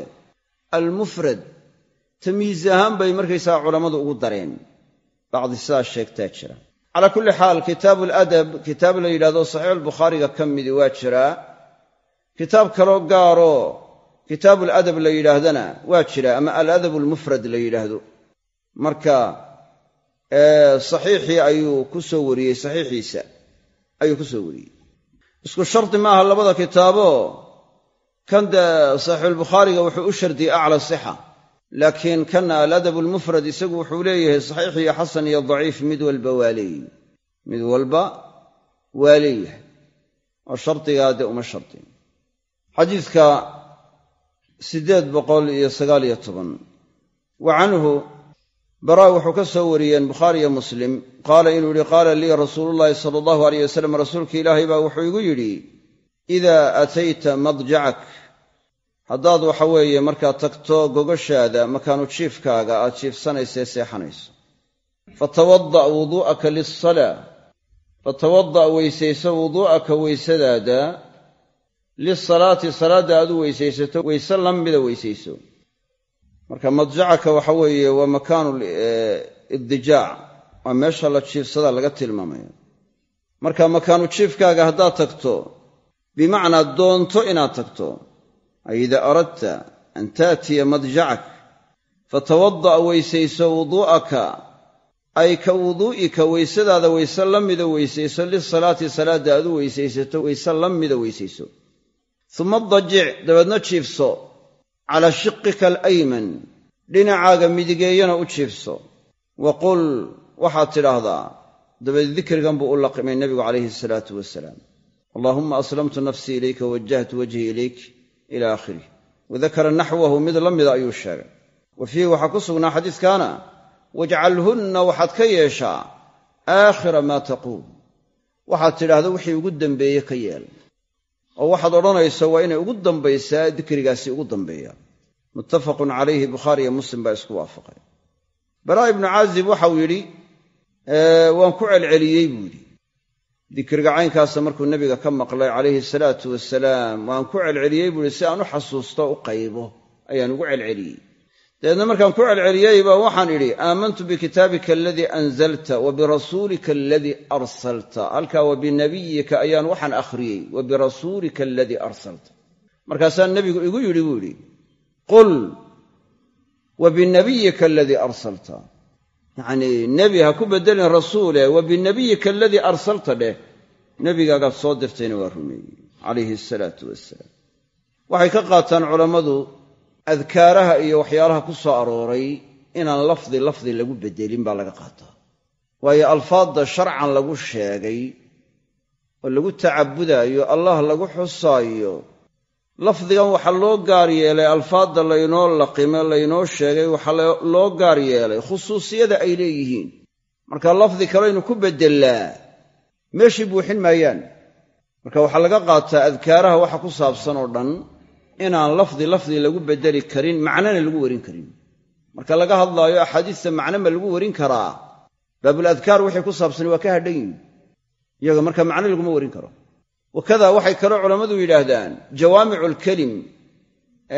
almufrad tamyiiz ahaan bay markaysaga culammadu ugu dareen. Bacdi sidaas sheegtaa jira. Calaa kulli xaal kitaabu aladab kitaab la yidhahdo saxiixulbukhaariga ka midii waa jiraa kitaab kaloo gaaroo kitaabuladab la yidhaahdana waa jira ama aladab almufrad la yidhaahdo. Marka saxiixii ayuu ku soo wariyey saxiixiisa ayuu ku soo wariyey. Isku shardi maaha labada kitaabo. Kan dee saxiixulbukhaariga wuxuu u shardiyey acla sixa. Laakiin kana aladab almufrad isagu wuxuu leeyahay saxiix iyo xasan iyo daciif mid walba waa leeyihi mid walba waa leeyahay. Oo shardigaa dee uma shardin xadiidka siddeed boqol iyo sagaal iyo toban. Wa canhu baraa wuxuu ka soo wariyeen bukhaari iyo muslim. Qaala inuu yihi qaala lii rasuulullaahi sala allahu aleyh wasalam rasuulka ilaahay baa wuxuu igu yidhi idaa atayta madjacak haddaad waxa weeye markaad tagto gogashaada makaanu jiifkaaga aad jiifsanaysee seexanayso. Fatawada' wuduu'aka lisalaa fatawada' weysayso wuduu'aka weysadaada lisalaati salaadda aad u weysaysato weyse la mida weysayso marka madjacaka waxa weeye waa makaanu iddijaac waa meesha la jiifsadaa laga tilmaamaya marka makaanu jiifkaaga haddaad tagto bimacnaa doonto inaad tagto ay idaa aradta an taatiya madjacak fatawada'a weysayso wuduu'aka ay ka wuduu'ika weysadaada weyse la mida weysayso lisalaati salaadda aad u weysaysato weyse la mida weysayso uma dajic dabeedna jiifso. Calaa shiqika alayman dhinacaaga midigeeyana u jiifso. Wa qul waxaad tidhaahdaa dabeed dikrigan buu u laqimay nebigu calayhi salaatu wasalaam. Allaahumma aslamtu nafsii ilayka wawajjahtu wajhii ilayk ila aakhirih wadakara naxwahu mid la mida ayuu sheegay. Wa fiihi waxaa ku sugnaa xadiiskaana wajcalhunna waxaad ka yeeshaa aakhira maa taquul waxaad tidhaahdo wixii ugu dambeeye ka yeel oo waxaad odhanayso waa inay ugu dambaysaa dikrigaasi ugu dambeeya. Muttafaqun calayhi bukhaari iyo muslim baa isku waafaqay. Baraa ibnu caazib waxau yidhi waan ku celceliyey buu yidhi. Dikriga caynkaasa markuu nebiga ka maqlay calayhi salaatu wasalaam waan ku celceliyey buu yidhi si aan u xasuusto u qaybo ayaan ugu celceliyey dabeedna markaan ku celceliyey baa waxaan idhi aamantu bikitaabika aladii anzalta wa birasuulika aladii arsalta. Halkaa wa binabiyika ayaan waxaan akhriyey wa birasuulika aladii arsalta. Markaasaa nebigu igu yidhi buu yidhi qul wa binabiyika aladii arsalta. Yacnii nebi ha ku beddelin rasuule wa binabiyika aladii arsalta dheh. Nebigaagaad soo dirtayna waa rumeeyey calayhi asalaatu wassalaam. Waxay ka qaataan culammadu adkaaraha iyo waxyaalaha ku soo arooray inaan lafdi lafdi lagu beddelin baa laga qaataa waayo alfaadda sharcan lagu sheegay oo lagu tacabudaayo allah lagu xusaayo lafdigan waxaa loo gaar yeelay alfaadda laynoo laqime laynoo sheegay waxaa loo gaar yeelay khusuusiyada ay leeyihiin. Marka lafdi kalaynu ku beddelaa meeshii buuxin maayaan. Marka waxaa laga qaataa adkaaraha waxa ku saabsan oo dhan inaan lafdi lafdi lagu beddeli karin macnana lagu warin karin. Marka laga hadlaayo axaadiista macno ma lagu warin karaa? Baabuladkaar wixii ku saabsan waa ka hadhan yihiin iyaga marka macno laguma warin karo. Wakada waxay kaloo culammadu yidhaahdaan jawaamicu alkelim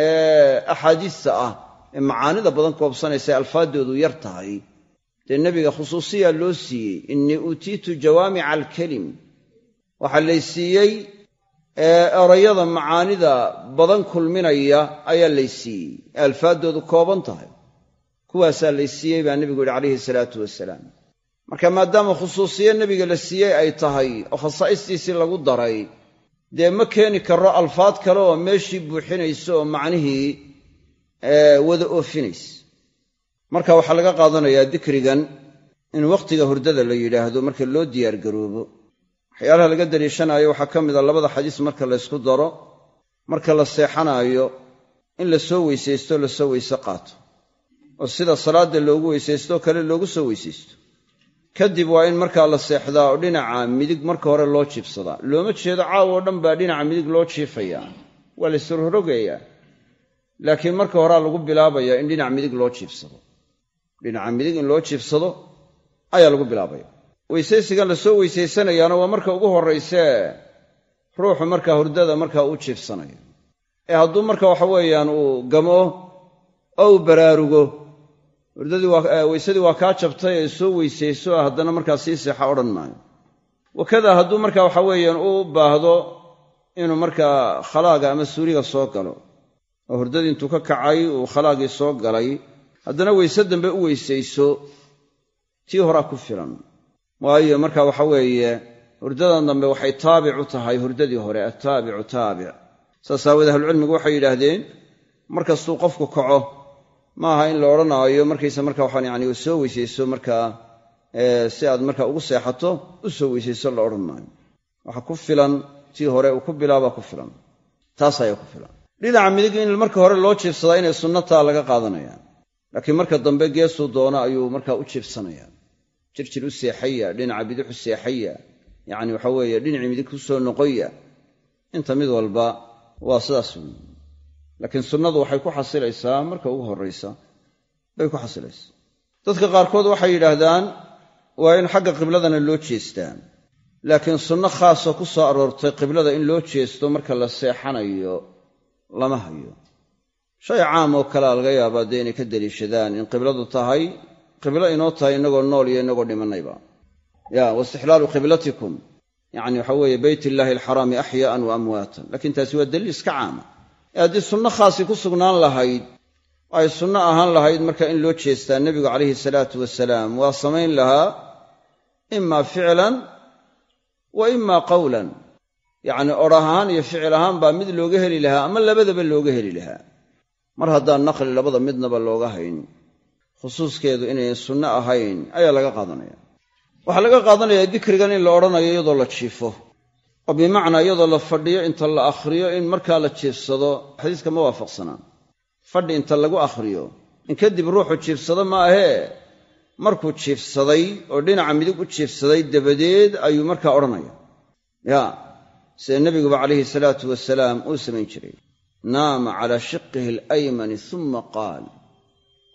ee axaadiista ah ee macaanida badan koobsanaysa alfaaddoodu yar tahay. Dee nebiga khusuusiyaa loo siiyey innii uutiitu jawaamica alkelim waxaa lay siiyey erayada macaanida badan kulminaya ayaa lay siiyey. Ee alfaaddoodu kooban tahay. Kuwaasaa lay siiyey baa nebigu yidhi calayhi salaatu wasalaam marka maadaama khusuusiye nebiga la siiyey ay tahay oo khasaa'istiisii lagu daray dee ma keeni karo alfaad kale oo meeshii buuxinaysa oo macnihii wada oofinaysa. Marka waxaa laga qaadanayaa dikrigan in wakhtiga hurdada la yidhaahdo marka loo diyaargaroobo waxyaalaha laga daliishanaayo waxaa ka mid a labada xadiis marka laysku daro marka la seexanaayo in la soo weysaysto la soo weyse qaato. Oo sida salaadda loogu weysaysto kale loogu soo weysaysto. Kadib waa in markaa la seexdaa oo dhinaca midig marka hore loo jiibsadaa. Looma jeedo caawo dhan baa dhinaca midig loo jiifayaa waa la isrorogayaa laakiin marka horea lagu bilaabayaa in dhinaca midig loo jiibsado. Dhinaca midig in loo jiibsado ayaa lagu bilaabaya weysaysigan la soo weysaysanayaana waa marka ugu horraysee ruuxu markaa hurdada markaa uu jiifsanayo. Ee hadduu marka waxa weeyaan uu gamo oo uu baraarugo hurdadii weysadii waa kaa jabtay ee soo weysayso haddana markaa sii seexa odhan maayo. Wakada hadduu marka waxa weeyaan u baahdo inuu markaa khalaaga ama suuriga soo galo oo hurdadii intuu ka kacay uu khalaagii soo galay haddana weyse dambe u weysayso tii horaa ku filan waayo marka waxa weeye hurdadan dambe waxay taabic u tahay hurdadii hore attaabicu taabic. Saas aawoodee ahlucilmigu waxay yidhaahdeen mar kastuu qofku kaco ma aha in la odhanaayo markaysa marka waxaan yani soo weysayso markaa si aad marka ugu seexato u soo weysayso la odhan maayo. Waxa ku filan tii hore uu ku bilaabaa ku filan. Taas ayaa ku filan. Dhinaca midig in marka hore loo jiibsadaa inay sunnataa laga qaadanayaan. Laakiin marka dambe geesuu doono ayuu markaa u jiibsanaya jirjir u seexaya dhinaca bidix u seexaya yacni waxa weeye dhinacii midig ku soo noqoya inta mid walba waa sidaas weyi laakiin sunnadu waxay ku xasilaysaa marka ugu horraysa bay ku xasilaysaa dadka qaarkood waxay yidhaahdaan waa in xagga qibladana loo jeestaa laakiin sunno khaasoo ku soo aroortay qiblada in loo jeesto marka la seexanayo lama hayo. Shay caam oo kalea laga yaabaa dee inay ka daliishadaan in qibladu tahay qiblo inoo tahay innagoo nool iyo innagoo dhimannayba ya waistixlaalu qiblatikum. Yacni waxa weeye beyt illaahi alxaraami axyaa'an wa amwaatan. Laakiin taasi waa daliil iska caama ee haddii sunno khaasi ku sugnaan lahayd ay sunno ahaan lahayd marka in loo jeestaa nebigu calayhi salaatu wasalaam waa samayn lahaa imaa ficlan wa imaa qawlan. Yacni odh ahaan iyo ficil ahaan baa mid looga heli lahaa ama labadaba looga heli lahaa. Mar haddaan naqli labada midnaba looga hayn khusuuskeedu inayn sunno ahayn ayaa laga qaadanaya. Waxaa laga qaadanayaa dikrigan in la odhanayo iyadoo la jiifo. Oo bimacnaa iyadoo la fadhiyo inta la akhriyo in markaa la jiifsado xadiiska ma waafaqsanaa fadhi inta lagu akhriyo in kadib ruuxu jiifsado ma ahee markuu jiifsaday oo dhinaca midig u jiifsaday dabadeed ayuu markaa odhanaya ya sida nebiguba calayhi salaatu wasalaam uu samayn jiray. Naama calaa shiqihi alaymani uma qaal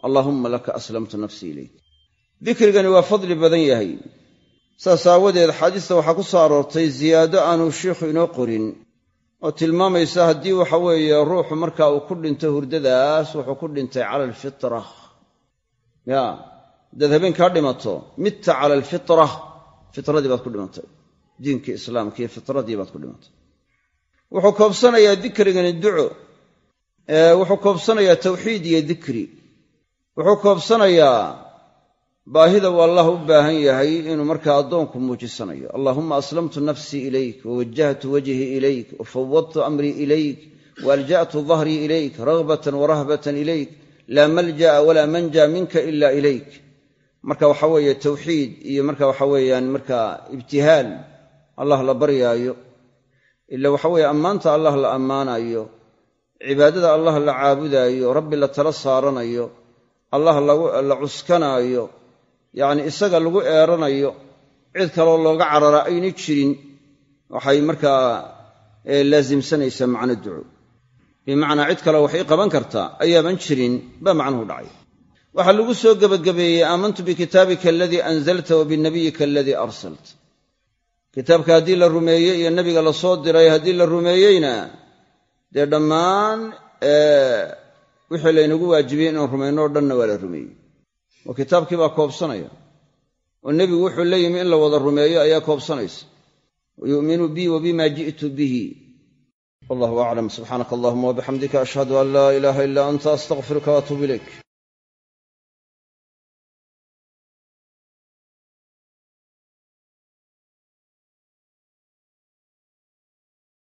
allaahumma laka aslamtu nafsii ilayk. Dikrigani waa fadli badan yahay. Saas aawadeed xaadiista waxaa ku soo aroortay ziyaado aanu shiikhu inoo qorin oo tilmaamaysa haddii waxa weeye ruuxu marka uu ku dhinto hurdadaas wuxuu ku dhintay cala alfitra. Ya haddaad habeenkaa dhimato mitta cala alfitra fitradii baad ku dhimatay. Diinkii islaamka iyo fitradii baad ku dhimatay. Wuxuu koobsanayaa dikrigani duco wuxuu koobsanayaa tawxiid iyo dikri wuxuu koobsanayaa baahida uu allah u baahan yahay inuu markaa addoonku muujisanayo. Allaahumma aslamtu nafsii ilayk wawajahtu wajhii ilayk wafawadtu amrii ilayk waalja'tu dahrii ilayk raghbatan warahbatan ilayk. Laa malja'a walaa manja minka ila ilayk. Marka waxa weeye tawxiid iyo marka waxa weeyaan markaa ibtihaal allah la baryaayo. Ila waxa weeye ammaanta allah la ammaanayo. Cibaadada allah la caabudaayo. Rabbi la tala saaranayo allah la cuskanaayo yacni isaga lagu eeranayo cid kaloo looga cararaa aynay jirin waxay markaa laasimsanaysaa macno duco. Bimacnaa cid kaleo wax ii qaban kartaa ayaaban jirin baa macnuhu dhacay. Waxaa lagu soo gebagabeeyey aamantu bikitaabika aladii anzalta wa binabiyika aladii arsalta. Kitaabka haddii la rumeeyey iyo nebiga la soo diray haddii la rumeeyeyna dee dhammaan wixii laynagu waajibiyey inaan rumayno o dhanna waa la rumeeyey. Oo kitaabkii baa koobsanaya. Oo nebigu wuxuu la yimi in la wada rumeeyo ayaa koobsanaysa. Wayu'minu bii wa bima ji'tu bihi. Wallahu aclam subxaanaka allahuma wabixamdika ashhadu an laa ilaaha ila anta astaqfiruka waatuubu ilayk